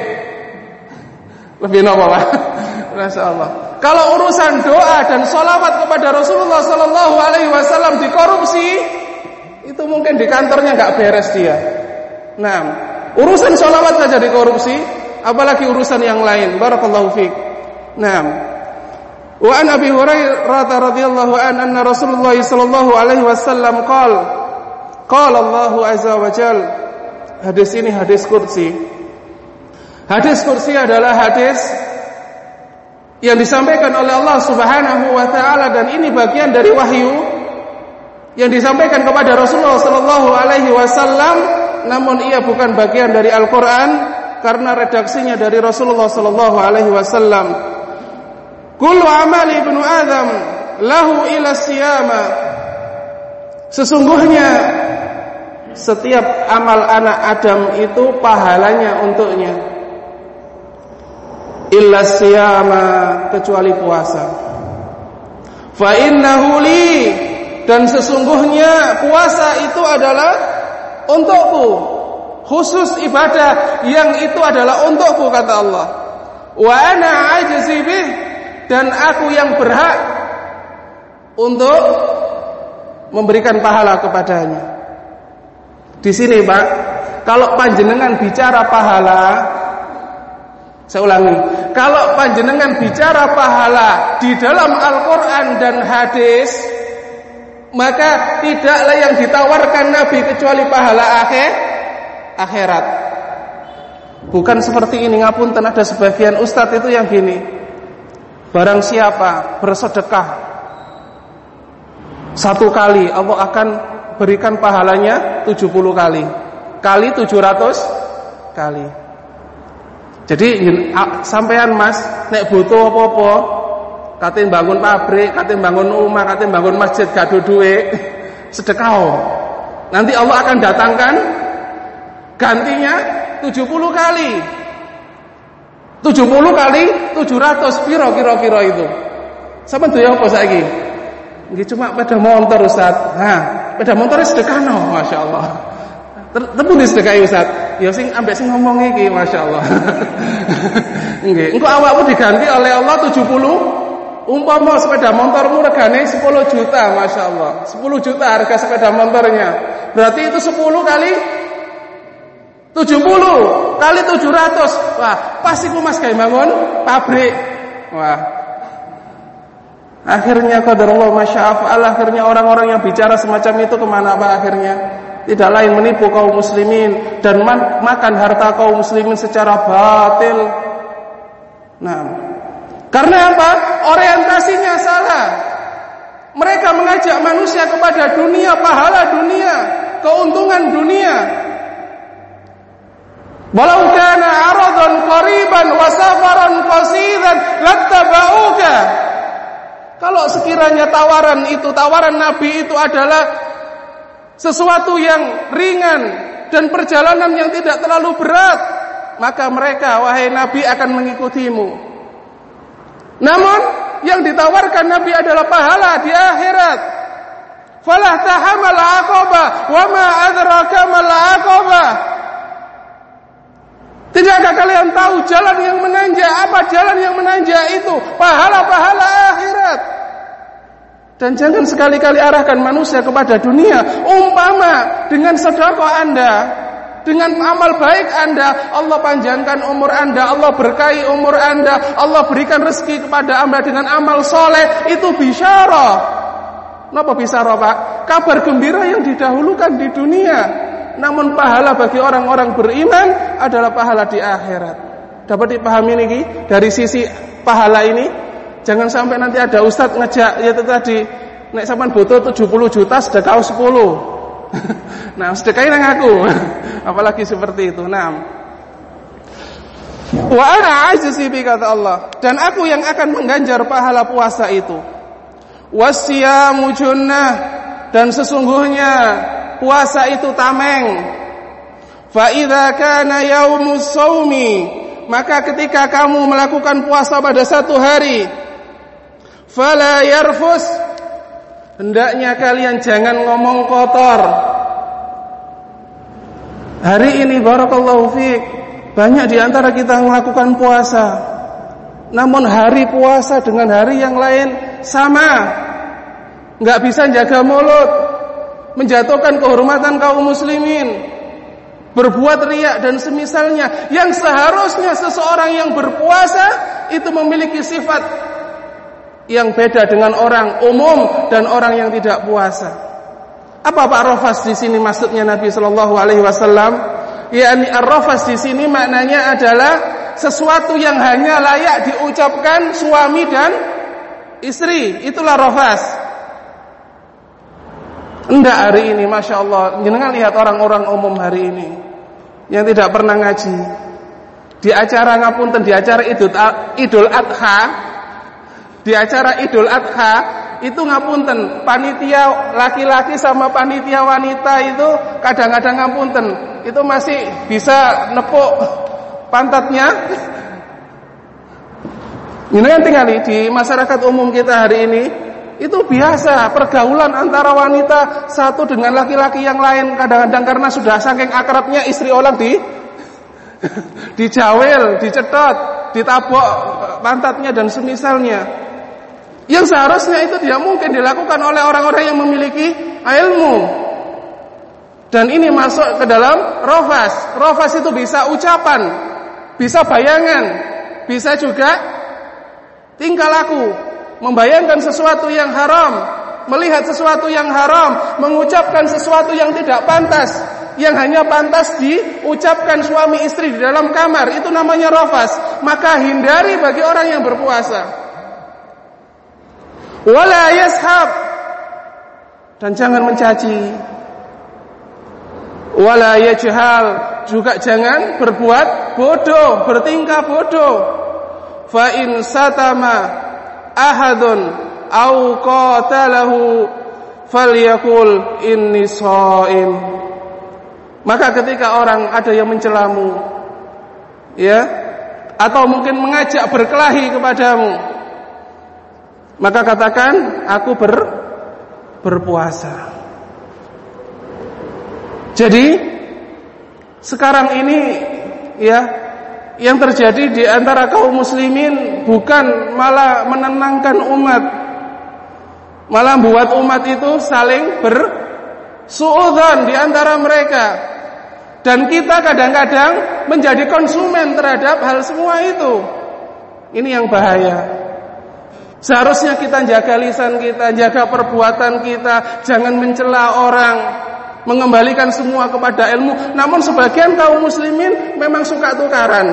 lebih nopo Pak. Masya Allah kalau urusan doa dan solawat kepada Rasulullah Sallallahu Alaihi Wasallam dikorupsi itu mungkin di kantornya nggak beres dia. Nah, urusan sholawat saja dikorupsi, apalagi urusan yang lain. Barakallahu fiik. Nah, wa an Abi Hurairah radhiyallahu an anna Rasulullah sallallahu alaihi wasallam qala qala Allah azza wa jal hadis ini hadis kursi hadis kursi adalah hadis yang disampaikan oleh Allah Subhanahu wa taala dan ini bagian dari wahyu yang disampaikan kepada Rasulullah sallallahu alaihi wasallam namun ia bukan bagian dari Al-Qur'an karena redaksinya dari Rasulullah sallallahu alaihi wasallam. Kullu amali ibnu Adam lahu ila siyama. Sesungguhnya setiap amal anak Adam itu pahalanya untuknya. Illa siyama kecuali puasa. Fa innahu li dan sesungguhnya puasa itu adalah untukku. Khusus ibadah yang itu adalah untukku kata Allah. Wa ana ajzi dan aku yang berhak untuk memberikan pahala kepadanya. Di sini Pak kalau panjenengan bicara pahala saya ulangi. Kalau panjenengan bicara pahala di dalam Al-Qur'an dan hadis maka tidaklah yang ditawarkan Nabi kecuali pahala akhir akhirat. Bukan seperti ini ngapunten ada sebagian ustadz itu yang gini. Barang siapa bersedekah satu kali Allah akan berikan pahalanya 70 kali. Kali 700 kali. Jadi sampean Mas nek butuh apa-apa Katin bangun pabrik, katin bangun rumah, katin bangun masjid gaduh duit, sedekah. Nanti Allah akan datangkan gantinya 70 kali. 70 kali 700 piro kira-kira itu. Sama duwe apa saiki? Nggih cuma pada motor Ustaz. Nah, pada motor sedekahno, masyaallah. Tepu di sedekah Ustaz. Ya sing ambek sing ngomong iki masyaallah. Nggih, engko awakmu diganti oleh Allah 70 Umpama sepeda motormu regane 10 juta, Masya Allah. 10 juta harga sepeda motornya. Berarti itu 10 kali 70 kali 700 Wah, pasti ku mas kayak bangun pabrik. Wah. Akhirnya Allah Masya Allah Akhirnya orang-orang yang bicara semacam itu ke mana Pak akhirnya? Tidak lain menipu kaum muslimin Dan makan harta kaum muslimin secara batil. Nah karena apa? Orientasinya salah. Mereka mengajak manusia kepada dunia, pahala dunia, keuntungan dunia. Walau kana aradan qariban wa safaran qasidan lattaba'uka. Kalau sekiranya tawaran itu, tawaran Nabi itu adalah sesuatu yang ringan dan perjalanan yang tidak terlalu berat, maka mereka wahai Nabi akan mengikutimu. Namun yang ditawarkan Nabi adalah pahala di akhirat. Falah tahamal aqabah wa ma adraka mal aqabah. Tidakkah kalian tahu jalan yang menanjak? Apa jalan yang menanjak itu? Pahala-pahala akhirat. Dan jangan sekali-kali arahkan manusia kepada dunia. Umpama dengan sedekah Anda dengan amal baik Anda, Allah panjangkan umur Anda, Allah berkahi umur Anda, Allah berikan rezeki kepada Anda dengan amal soleh, itu bisyarah. Kenapa bisyarah Pak? Kabar gembira yang didahulukan di dunia. Namun pahala bagi orang-orang beriman adalah pahala di akhirat. Dapat dipahami ini dari sisi pahala ini? Jangan sampai nanti ada ustadz ngejak ya tadi naik sampai butuh 70 juta sedekah 10 nah, sedekahin yang aku. Apalagi seperti itu. Nah. Wa ana kata Allah dan aku yang akan mengganjar pahala puasa itu. Wasiyamu junnah dan sesungguhnya puasa itu tameng. Fa idza kana yaumus maka ketika kamu melakukan puasa pada satu hari fala yarfus Hendaknya kalian jangan ngomong kotor. Hari ini barakallahu fiik banyak di antara kita melakukan puasa. Namun hari puasa dengan hari yang lain sama. Enggak bisa jaga mulut, menjatuhkan kehormatan kaum muslimin, berbuat riak dan semisalnya yang seharusnya seseorang yang berpuasa itu memiliki sifat yang beda dengan orang umum dan orang yang tidak puasa. Apa Pak Rafas di sini maksudnya Nabi Shallallahu Alaihi Wasallam? Yani ar-rafas di sini maknanya adalah sesuatu yang hanya layak diucapkan suami dan istri. Itulah rafas. Enggak hari ini, masya Allah. Jangan lihat orang-orang umum hari ini yang tidak pernah ngaji. Di acara ngapunten, di acara Idul Adha, di acara Idul Adha itu ngapunten. Panitia laki-laki sama panitia wanita itu kadang-kadang ngapunten. Itu masih bisa nepuk pantatnya. Ini yang tinggal di masyarakat umum kita hari ini. Itu biasa pergaulan antara wanita satu dengan laki-laki yang lain. Kadang-kadang karena sudah saking akrabnya istri orang di dijawel, dicetot, ditabok pantatnya dan semisalnya. Yang seharusnya itu tidak mungkin dilakukan oleh orang-orang yang memiliki ilmu. Dan ini masuk ke dalam rofas. Rofas itu bisa ucapan, bisa bayangan, bisa juga tingkah laku, membayangkan sesuatu yang haram, melihat sesuatu yang haram, mengucapkan sesuatu yang tidak pantas, yang hanya pantas diucapkan suami istri di dalam kamar, itu namanya rofas. Maka hindari bagi orang yang berpuasa wala yashab. Dan jangan mencaci. Wala yajhal. Juga jangan berbuat bodoh bertingkah bodoh. Fa in satama ahadun au qatalahu falyakul inni shaim. Maka ketika orang ada yang mencelamu ya atau mungkin mengajak berkelahi kepadamu maka katakan aku ber berpuasa. Jadi sekarang ini ya yang terjadi di antara kaum muslimin bukan malah menenangkan umat. Malah buat umat itu saling bersuudzon di antara mereka. Dan kita kadang-kadang menjadi konsumen terhadap hal semua itu. Ini yang bahaya seharusnya kita jaga lisan kita jaga perbuatan kita jangan mencela orang mengembalikan semua kepada ilmu. Namun sebagian kaum muslimin memang suka tukaran.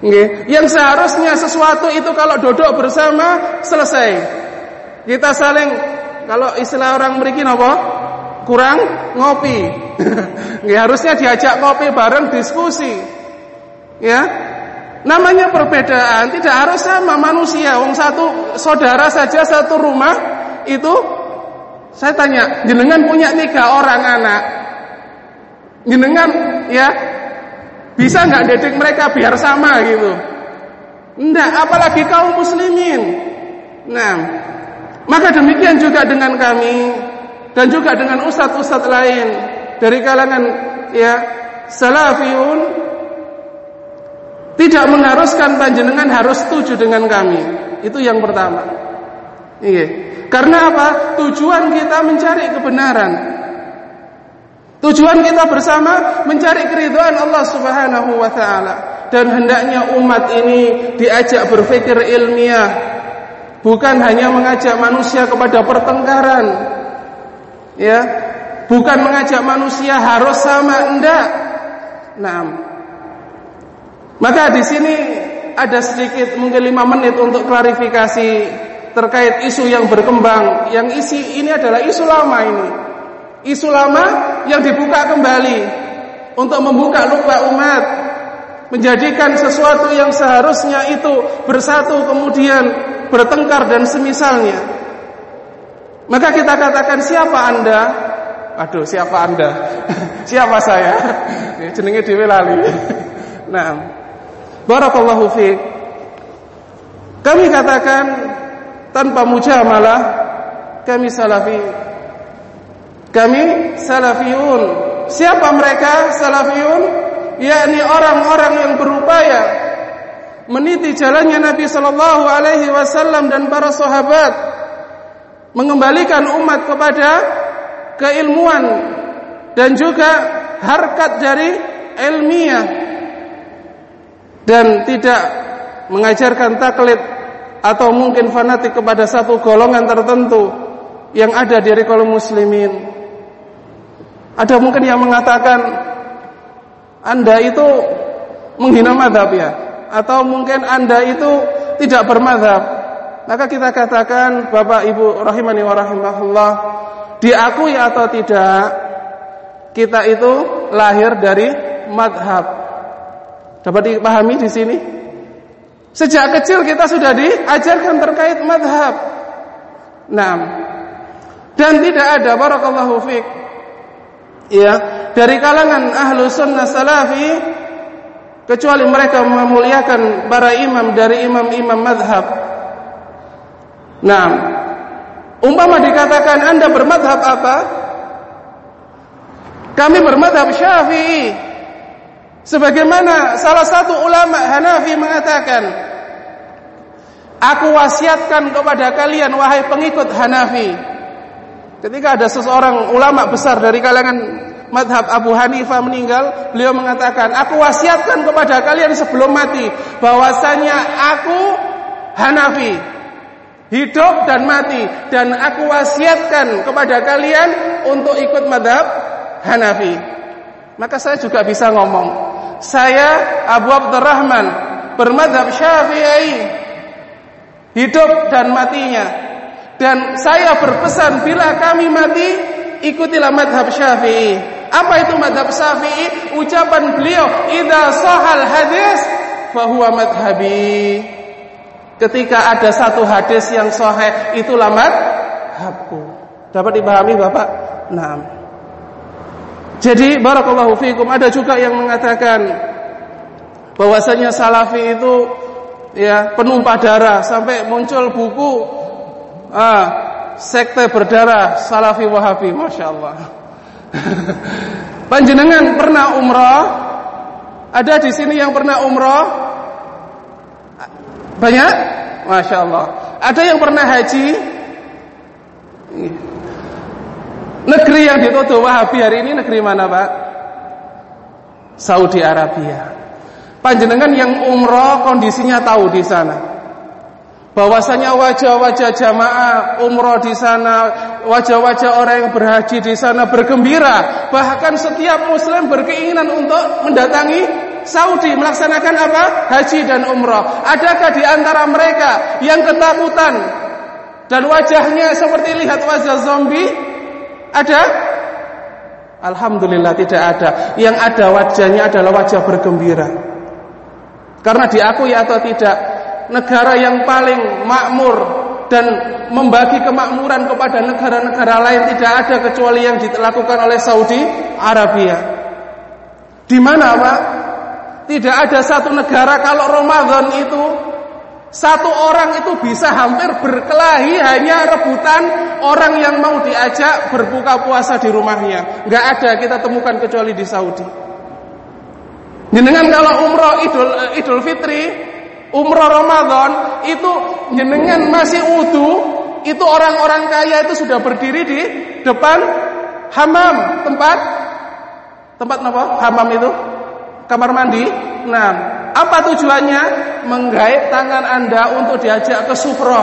Nggih, yang seharusnya sesuatu itu kalau duduk bersama selesai. Kita saling kalau istilah orang memiliki apa? Kurang ngopi. Nggih, harusnya diajak ngopi bareng diskusi. Ya. Namanya perbedaan tidak harus sama manusia. Wong satu saudara saja satu rumah itu saya tanya, jenengan punya tiga orang anak, jenengan ya bisa nggak didik mereka biar sama gitu? Enggak, apalagi kaum muslimin. Nah, maka demikian juga dengan kami dan juga dengan ustadz-ustadz lain dari kalangan ya salafiyun tidak mengharuskan panjenengan harus setuju dengan kami. Itu yang pertama. Iya. Karena apa? Tujuan kita mencari kebenaran. Tujuan kita bersama mencari keridhaan Allah Subhanahu wa taala dan hendaknya umat ini diajak berpikir ilmiah bukan hanya mengajak manusia kepada pertengkaran ya bukan mengajak manusia harus sama enggak nah maka di sini ada sedikit mungkin lima menit untuk klarifikasi terkait isu yang berkembang. Yang isi ini adalah isu lama ini. Isu lama yang dibuka kembali untuk membuka lupa umat menjadikan sesuatu yang seharusnya itu bersatu kemudian bertengkar dan semisalnya. Maka kita katakan siapa anda? Aduh siapa anda? Siapa saya? Jenenge dhewe lali. Nah barakallahu fiik. Kami katakan tanpa mujamalah kami salafi. Kami salafiyun. Siapa mereka salafiyun? Yakni orang-orang yang berupaya meniti jalannya Nabi sallallahu alaihi wasallam dan para sahabat mengembalikan umat kepada keilmuan dan juga harkat dari ilmiah dan tidak mengajarkan taklid atau mungkin fanatik kepada satu golongan tertentu yang ada di kaum muslimin. Ada mungkin yang mengatakan Anda itu menghina madhab ya? Atau mungkin Anda itu tidak bermadhab. Maka kita katakan Bapak Ibu rahimani wa rahimahullah Diakui atau tidak Kita itu lahir dari madhab Dapat dipahami di sini? Sejak kecil kita sudah diajarkan terkait madhab. Nah, dan tidak ada barakallahu fiq. Ya, dari kalangan ahlu sunnah salafi kecuali mereka memuliakan para imam dari imam-imam madhab. Nah, umpama dikatakan anda bermadhab apa? Kami bermadhab syafi'i Sebagaimana salah satu ulama Hanafi mengatakan, Aku wasiatkan kepada kalian wahai pengikut Hanafi. Ketika ada seseorang ulama besar dari kalangan madhab Abu Hanifah meninggal, beliau mengatakan, Aku wasiatkan kepada kalian sebelum mati, bahwasanya aku Hanafi, hidup dan mati, dan aku wasiatkan kepada kalian untuk ikut madhab Hanafi. Maka saya juga bisa ngomong, saya Abu Abdurrahman bermadhab Syafi'i. Hidup dan matinya. Dan saya berpesan bila kami mati ikutilah madhab Syafi'i. Apa itu madhab Syafi'i? Ucapan beliau idza sahal hadis fahuwa madhabi ketika ada satu hadis yang sahih itulah madhabku dapat dipahami Bapak? Nah jadi barakallahu fikum ada juga yang mengatakan bahwasanya salafi itu ya penumpah darah sampai muncul buku ah, sekte berdarah Salafi Wahabi, masya Allah. Panjenengan pernah umroh? Ada di sini yang pernah umroh? Banyak? Masya Allah. Ada yang pernah haji? Negeri yang dituduh Wahabi hari ini negeri mana Pak? Saudi Arabia. Panjenengan yang umroh kondisinya tahu di sana. Bahwasanya wajah-wajah jamaah umroh di sana, wajah-wajah orang yang berhaji di sana bergembira. Bahkan setiap muslim berkeinginan untuk mendatangi Saudi melaksanakan apa? Haji dan umroh. Adakah di antara mereka yang ketakutan dan wajahnya seperti lihat wajah zombie? Ada? Alhamdulillah tidak ada. Yang ada wajahnya adalah wajah bergembira. Karena diakui atau tidak, negara yang paling makmur dan membagi kemakmuran kepada negara-negara lain tidak ada kecuali yang dilakukan oleh Saudi Arabia. Di mana, Pak? Tidak ada satu negara kalau Ramadan itu satu orang itu bisa hampir berkelahi hanya rebutan orang yang mau diajak berbuka puasa di rumahnya. Enggak ada kita temukan kecuali di Saudi. Jenengan kalau umroh Idul Idul Fitri, umroh Ramadan itu jenengan masih wudhu, itu orang-orang kaya itu sudah berdiri di depan hamam tempat tempat apa? Hamam itu kamar mandi. Nah, apa tujuannya? Menggait tangan Anda untuk diajak ke sufro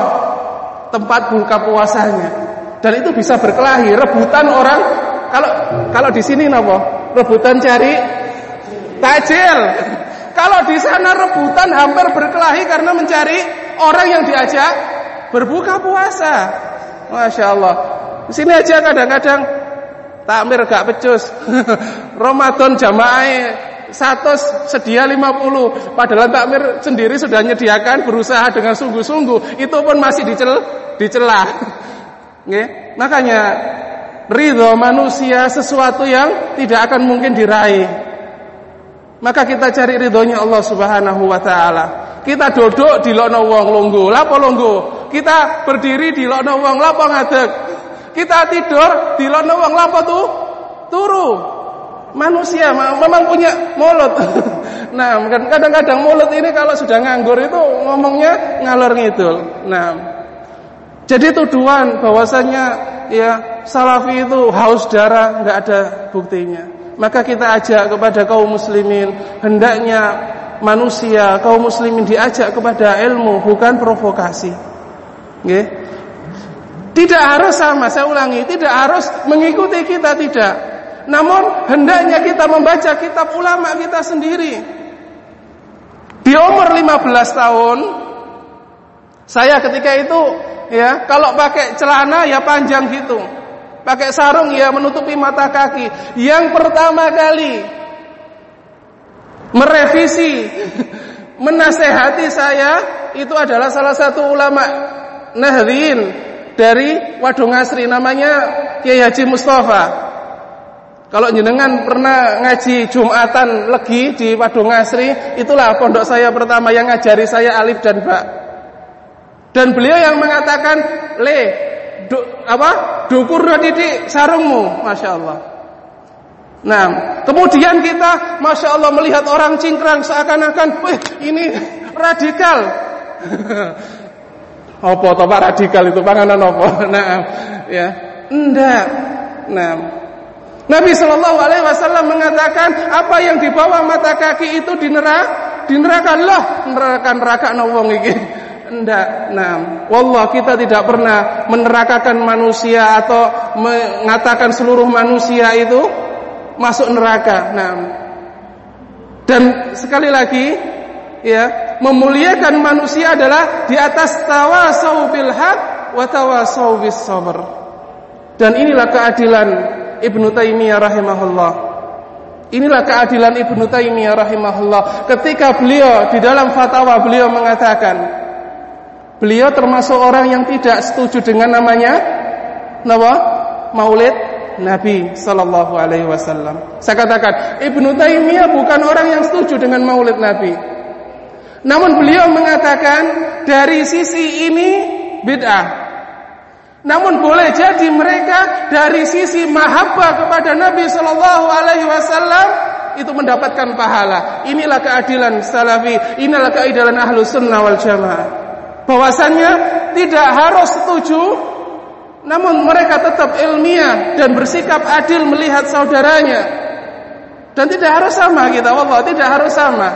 tempat buka puasanya. Dan itu bisa berkelahi, rebutan orang kalau kalau di sini napa? Rebutan cari tajil. Kalau di sana rebutan hampir berkelahi karena mencari orang yang diajak berbuka puasa. Masya Allah. Di sini aja kadang-kadang takmir gak pecus. Ramadan jamaah satu sedia 50 padahal takmir sendiri sudah menyediakan berusaha dengan sungguh-sungguh. Itu pun masih dicel dicela. Nge? makanya ridho manusia sesuatu yang tidak akan mungkin diraih. Maka kita cari ridhonya Allah Subhanahu wa taala. Kita duduk di lono wong longgo lapo longgo kita berdiri di lono wong. Lapo ngadeg? Kita tidur di lono wong. Lapo tuh turu manusia memang punya mulut. nah, kadang-kadang mulut ini kalau sudah nganggur itu ngomongnya ngalor ngidul. Nah, jadi tuduhan bahwasanya ya salafi itu haus darah nggak ada buktinya. Maka kita ajak kepada kaum muslimin hendaknya manusia kaum muslimin diajak kepada ilmu bukan provokasi. Okay? Tidak harus sama, saya ulangi, tidak harus mengikuti kita tidak. Namun hendaknya kita membaca kitab ulama kita sendiri. Di umur 15 tahun saya ketika itu ya kalau pakai celana ya panjang gitu. Pakai sarung ya menutupi mata kaki. Yang pertama kali merevisi menasehati saya itu adalah salah satu ulama Nahdien dari Wadung Asri namanya Kiai Haji Mustafa. Kalau jenengan pernah ngaji Jumatan Legi di Wadung Asri, itulah pondok saya pertama yang ngajari saya alif dan ba. Dan beliau yang mengatakan, "Le, du, apa? Dukur didik sarungmu." Masya Allah. Nah, kemudian kita Masya Allah melihat orang cingkrang seakan-akan, "Wih, ini radikal." apa toh radikal itu panganan apa? Nah, ya. Enggak. Nah, Nabi Shallallahu Alaihi Wasallam mengatakan apa yang di bawah mata kaki itu di neraka, di neraka lah neraka neraka nawong ini. Enggak, nah, wallah kita tidak pernah menerakakan manusia atau mengatakan seluruh manusia itu masuk neraka. Nah, dan sekali lagi, ya, memuliakan manusia adalah di atas tawasau bil haq wa tawasau bis sabr. Dan inilah keadilan Ibnu Taimiyah rahimahullah. Inilah keadilan Ibnu Taimiyah rahimahullah. Ketika beliau di dalam fatwa beliau mengatakan, beliau termasuk orang yang tidak setuju dengan namanya nama Maulid Nabi Sallallahu Alaihi Wasallam. Saya katakan Ibnu Taimiyah bukan orang yang setuju dengan Maulid Nabi. Namun beliau mengatakan dari sisi ini bid'ah. Namun boleh jadi mereka dari sisi mahabbah kepada Nabi Shallallahu Alaihi Wasallam itu mendapatkan pahala. Inilah keadilan salafi, inilah keadilan ahlu sunnah wal jamaah. Bahwasannya tidak harus setuju, namun mereka tetap ilmiah dan bersikap adil melihat saudaranya. Dan tidak harus sama kita, Allah tidak harus sama.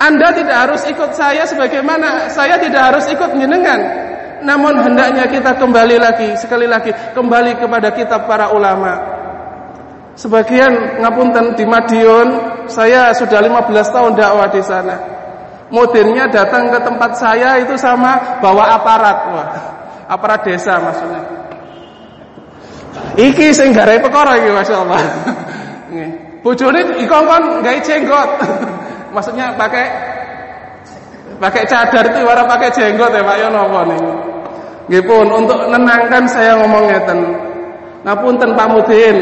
Anda tidak harus ikut saya sebagaimana saya tidak harus ikut jenengan. Namun hendaknya kita kembali lagi sekali lagi kembali kepada kitab para ulama. Sebagian ngapunten di Madiun, saya sudah 15 tahun dakwah di sana. Modernnya datang ke tempat saya itu sama bawa aparat, wah. Aparat desa maksudnya. Iki sing gawe perkara iki masyaallah. Nggih. Bojone ikon-kon gawe jenggot. Maksudnya pakai pakai cadar itu warna pakai jenggot ya Pak ya napa niku. Nggih pun untuk nenangkan saya ngomong ngeten. Ngapunten Pak Mudin.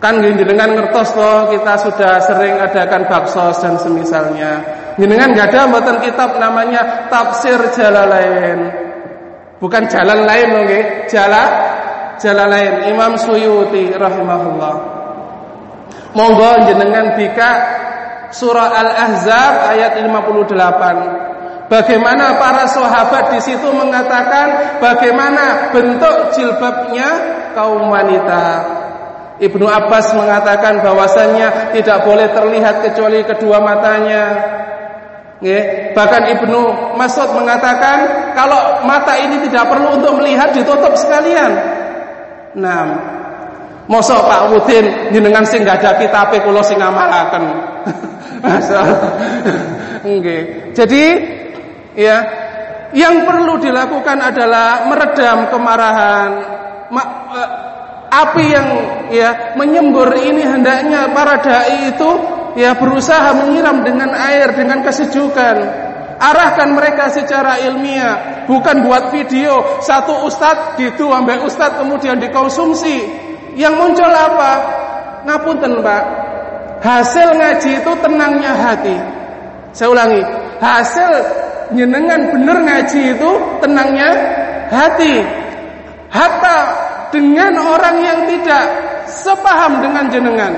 Kan jenengan ngertos toh kita sudah sering adakan baksos dan semisalnya. Jenengan enggak ada mboten kitab namanya Tafsir Jalalain. Bukan jalan lain loh nggih, jalan jalan lain Imam Suyuti rahimahullah. Monggo jenengan bika surah Al-Ahzab ayat 58. Bagaimana para sahabat di situ mengatakan bagaimana bentuk jilbabnya kaum wanita. Ibnu Abbas mengatakan bahwasannya tidak boleh terlihat kecuali kedua matanya. Bahkan Ibnu Mas'ud mengatakan kalau mata ini tidak perlu untuk melihat ditutup sekalian. Nah, mosok Pak Udin jenengan sing gak ada kitabe kula sing ngamalaken. Nggih. Jadi ya yang perlu dilakukan adalah meredam kemarahan. Ma, eh, api yang ya menyembur ini hendaknya para dai itu ya berusaha menyiram dengan air dengan kesejukan. Arahkan mereka secara ilmiah bukan buat video. Satu ustadz gitu ambil ustadz kemudian dikonsumsi. Yang muncul apa? Ngapunten pak hasil ngaji itu tenangnya hati. Saya ulangi hasil nyenengan bener ngaji itu tenangnya hati. Hatta dengan orang yang tidak sepaham dengan jenengan.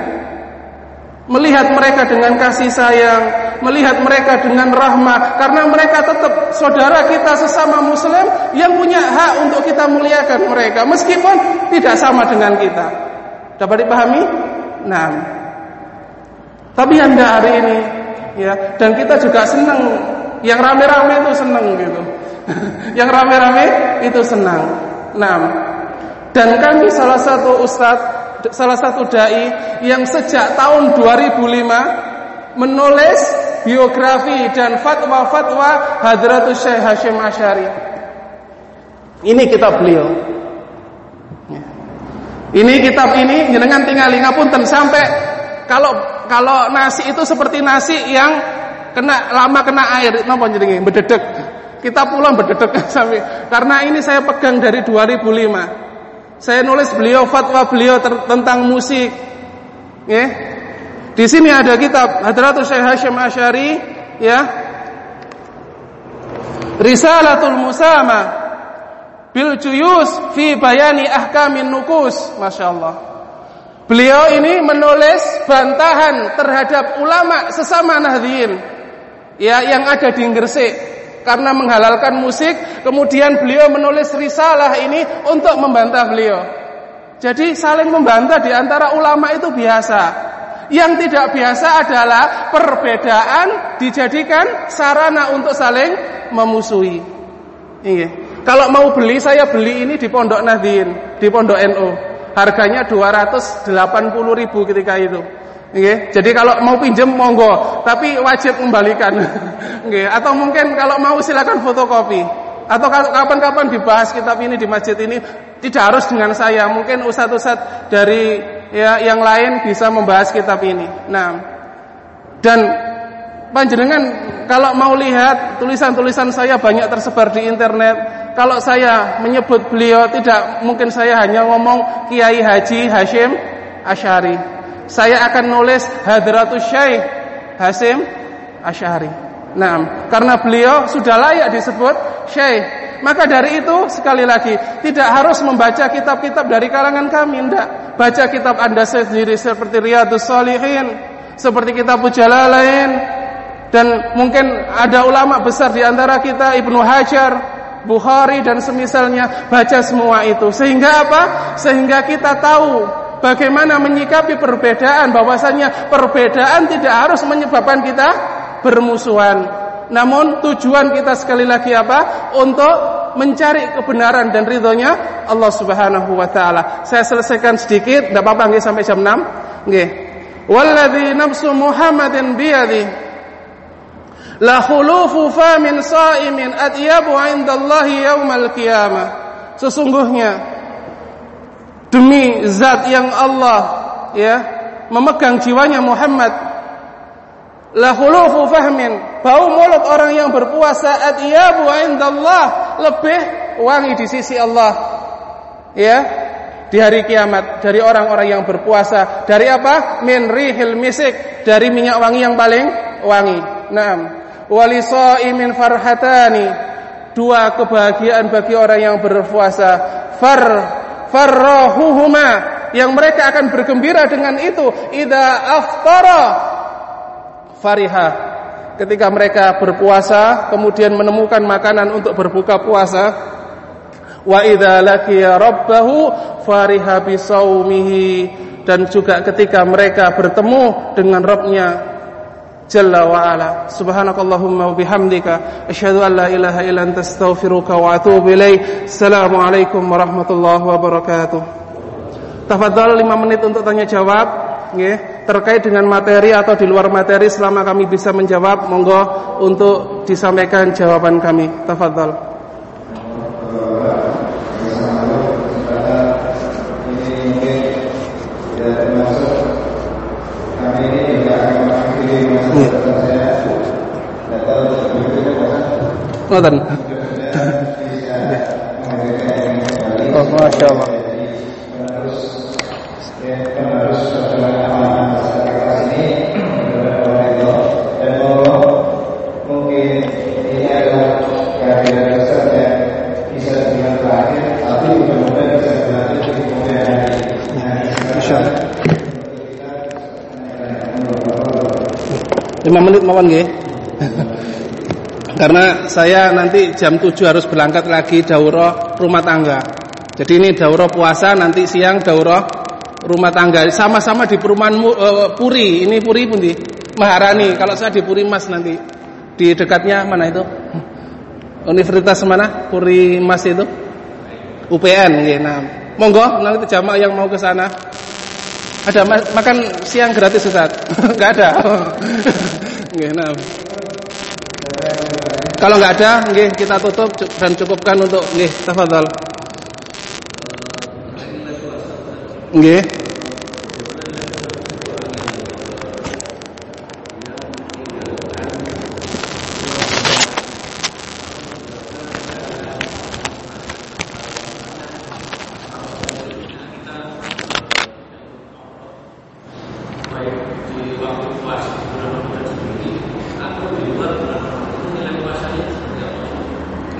Melihat mereka dengan kasih sayang melihat mereka dengan rahmat karena mereka tetap saudara kita sesama muslim yang punya hak untuk kita muliakan mereka meskipun tidak sama dengan kita. Dapat dipahami? Nah tapi anda hari ini ya dan kita juga senang yang rame-rame itu senang gitu yang rame-rame itu senang nah dan kami salah satu ustadz salah satu dai yang sejak tahun 2005 menulis biografi dan fatwa-fatwa Hadratus Syekh Hashim Asyari. Ini kitab beliau. Ini kitab ini jenengan tinggal ngapunten sampai kalau kalau nasi itu seperti nasi yang kena lama kena air napa jenenge bededek. Kita pulang bededek sampai karena ini saya pegang dari 2005. Saya nulis beliau fatwa beliau tentang musik. Ya. Di sini ada kitab Hadratus Syekh Hashim Asyari ya. Risalatul Musama bil juyus fi bayani ahkamin nukus. Masya Allah. Beliau ini menulis bantahan terhadap ulama sesama Nahdien ya yang ada di Gresik karena menghalalkan musik, kemudian beliau menulis risalah ini untuk membantah beliau. Jadi saling membantah di antara ulama itu biasa. Yang tidak biasa adalah perbedaan dijadikan sarana untuk saling memusuhi. Iya. Kalau mau beli saya beli ini di Pondok Nahdien, di Pondok NU. Harganya 280 ribu ketika itu. Jadi kalau mau pinjem monggo, tapi wajib kembalikan. Atau mungkin kalau mau silakan fotokopi. Atau kapan-kapan dibahas kitab ini di masjid ini tidak harus dengan saya, mungkin ustadz-ustadz dari ya yang lain bisa membahas kitab ini. Nah, dan panjenengan kalau mau lihat tulisan-tulisan saya banyak tersebar di internet. Kalau saya menyebut beliau tidak mungkin saya hanya ngomong Kiai Haji Hashim Asyari. Saya akan nulis Hadratus Syekh Hasim Asyari. Nah, karena beliau sudah layak disebut syekh. Maka dari itu sekali lagi tidak harus membaca kitab-kitab dari kalangan kami, tidak. Baca kitab Anda sendiri seperti Riyadhus Shalihin, seperti kitab Jalalain dan mungkin ada ulama besar di antara kita Ibnu Hajar, Bukhari dan semisalnya baca semua itu sehingga apa? Sehingga kita tahu bagaimana menyikapi perbedaan bahwasanya perbedaan tidak harus menyebabkan kita bermusuhan. Namun tujuan kita sekali lagi apa? Untuk mencari kebenaran dan ridhonya Allah Subhanahu wa taala. Saya selesaikan sedikit, tidak apa-apa sampai jam 6. Nggih. Walladzi nafsu Muhammadin biyadi la khulufu famin sa'imin atyabu 'indallahi yaumal qiyamah. Sesungguhnya demi zat yang Allah ya memegang jiwanya Muhammad la khulufu fahmin bau mulut orang yang berpuasa atyabu indallah lebih wangi di sisi Allah ya di hari kiamat dari orang-orang yang berpuasa. Dari apa? Min rihil misik dari minyak wangi yang paling wangi. Naam walisaimin farhatani. Dua kebahagiaan bagi orang yang berpuasa. Far farrahuhuma. Yang mereka akan bergembira dengan itu. Ida aftara. Fariha. Ketika mereka berpuasa kemudian menemukan makanan untuk berbuka puasa. Wa idza laqiya rabbahu fariha bisaumihi dan juga ketika mereka bertemu dengan Rabbnya Jalla wa ala. Subhanakallahumma wa bihamdika. Asyhadu an la ilaha illa anta astaghfiruka wa atubu ilaik. Assalamu alaikum warahmatullahi wabarakatuh. Tafadhal 5 menit untuk tanya jawab nggih terkait dengan materi atau di luar materi selama kami bisa menjawab monggo untuk disampaikan jawaban kami. Tafadhal Ngoten. Oh, Masya Allah. Lima menit mawon nggih. Karena saya nanti jam 7 harus berangkat lagi daurah rumah tangga. Jadi ini daurah puasa, nanti siang daurah rumah tangga. Sama-sama di perumahan uh, Puri. Ini Puri pun di Maharani. Kalau saya di Puri Mas nanti. Di dekatnya mana itu? Universitas mana? Puri Mas itu? UPN nggih. Nah, monggo nanti jamaah yang mau ke sana ada makan siang gratis Ustaz? Enggak ada. Nggih, nah. Kalau enggak ada, nggih kita tutup dan cukupkan untuk nggih, tafadhol. Nggih.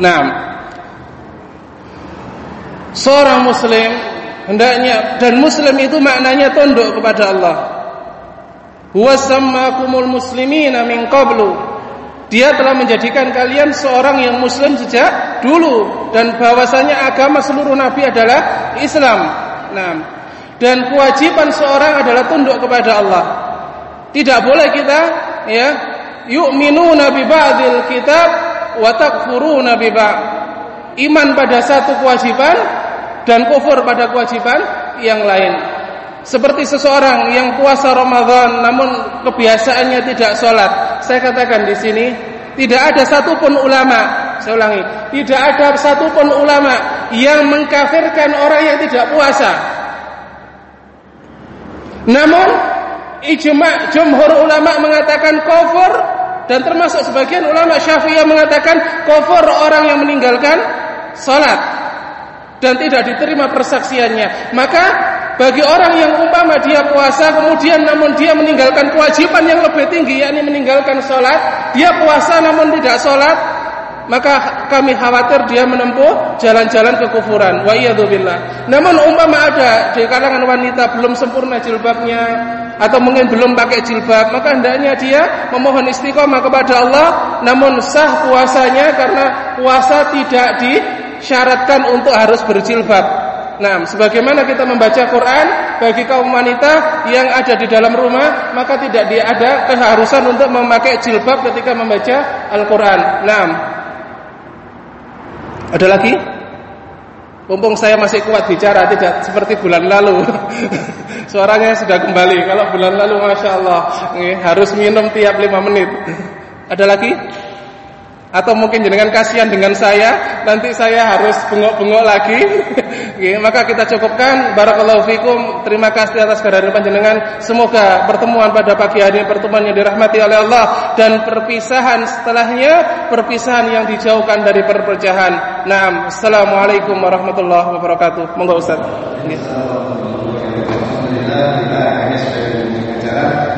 Nah, seorang muslim hendaknya dan muslim itu maknanya tunduk kepada Allah. Huwa sammakumul muslimina min qablu. Dia telah menjadikan kalian seorang yang muslim sejak dulu dan bahwasanya agama seluruh nabi adalah Islam. Nah, dan kewajiban seorang adalah tunduk kepada Allah. Tidak boleh kita ya yu'minuna bi ba'dil kitab wa takfuruna bi Iman pada satu kewajiban dan kufur pada kewajiban yang lain. Seperti seseorang yang puasa Ramadan namun kebiasaannya tidak sholat. Saya katakan di sini tidak ada satupun ulama, saya ulangi, tidak ada satupun ulama yang mengkafirkan orang yang tidak puasa. Namun ijma jumhur ulama mengatakan kufur dan termasuk sebagian ulama Syafi'i yang mengatakan kufur orang yang meninggalkan salat dan tidak diterima persaksiannya. Maka bagi orang yang umpama dia puasa kemudian namun dia meninggalkan kewajiban yang lebih tinggi yakni meninggalkan sholat, dia puasa namun tidak sholat, maka kami khawatir dia menempuh jalan-jalan kekufuran. Wa billah. Namun umpama ada di kalangan wanita belum sempurna jilbabnya atau mungkin belum pakai jilbab, maka hendaknya dia memohon istiqomah kepada Allah namun sah puasanya karena puasa tidak disyaratkan untuk harus berjilbab. Nah, sebagaimana kita membaca Quran bagi kaum wanita yang ada di dalam rumah, maka tidak ada keharusan untuk memakai jilbab ketika membaca Al-Quran. Nah, ada lagi? Mumpung saya masih kuat bicara, tidak seperti bulan lalu. Suaranya sudah kembali. Kalau bulan lalu, masya Allah, harus minum tiap lima menit. Ada lagi? Atau mungkin jenengan kasihan dengan saya, nanti saya harus bengok-bengok lagi. Maka kita cukupkan. Barakallahu fikum. Terima kasih atas kehadiran panjenengan. Semoga pertemuan pada pagi hari ini pertemuan yang dirahmati oleh Allah dan perpisahan setelahnya perpisahan yang dijauhkan dari perpecahan. Naam. Assalamualaikum warahmatullahi wabarakatuh. Monggo Ustaz. ada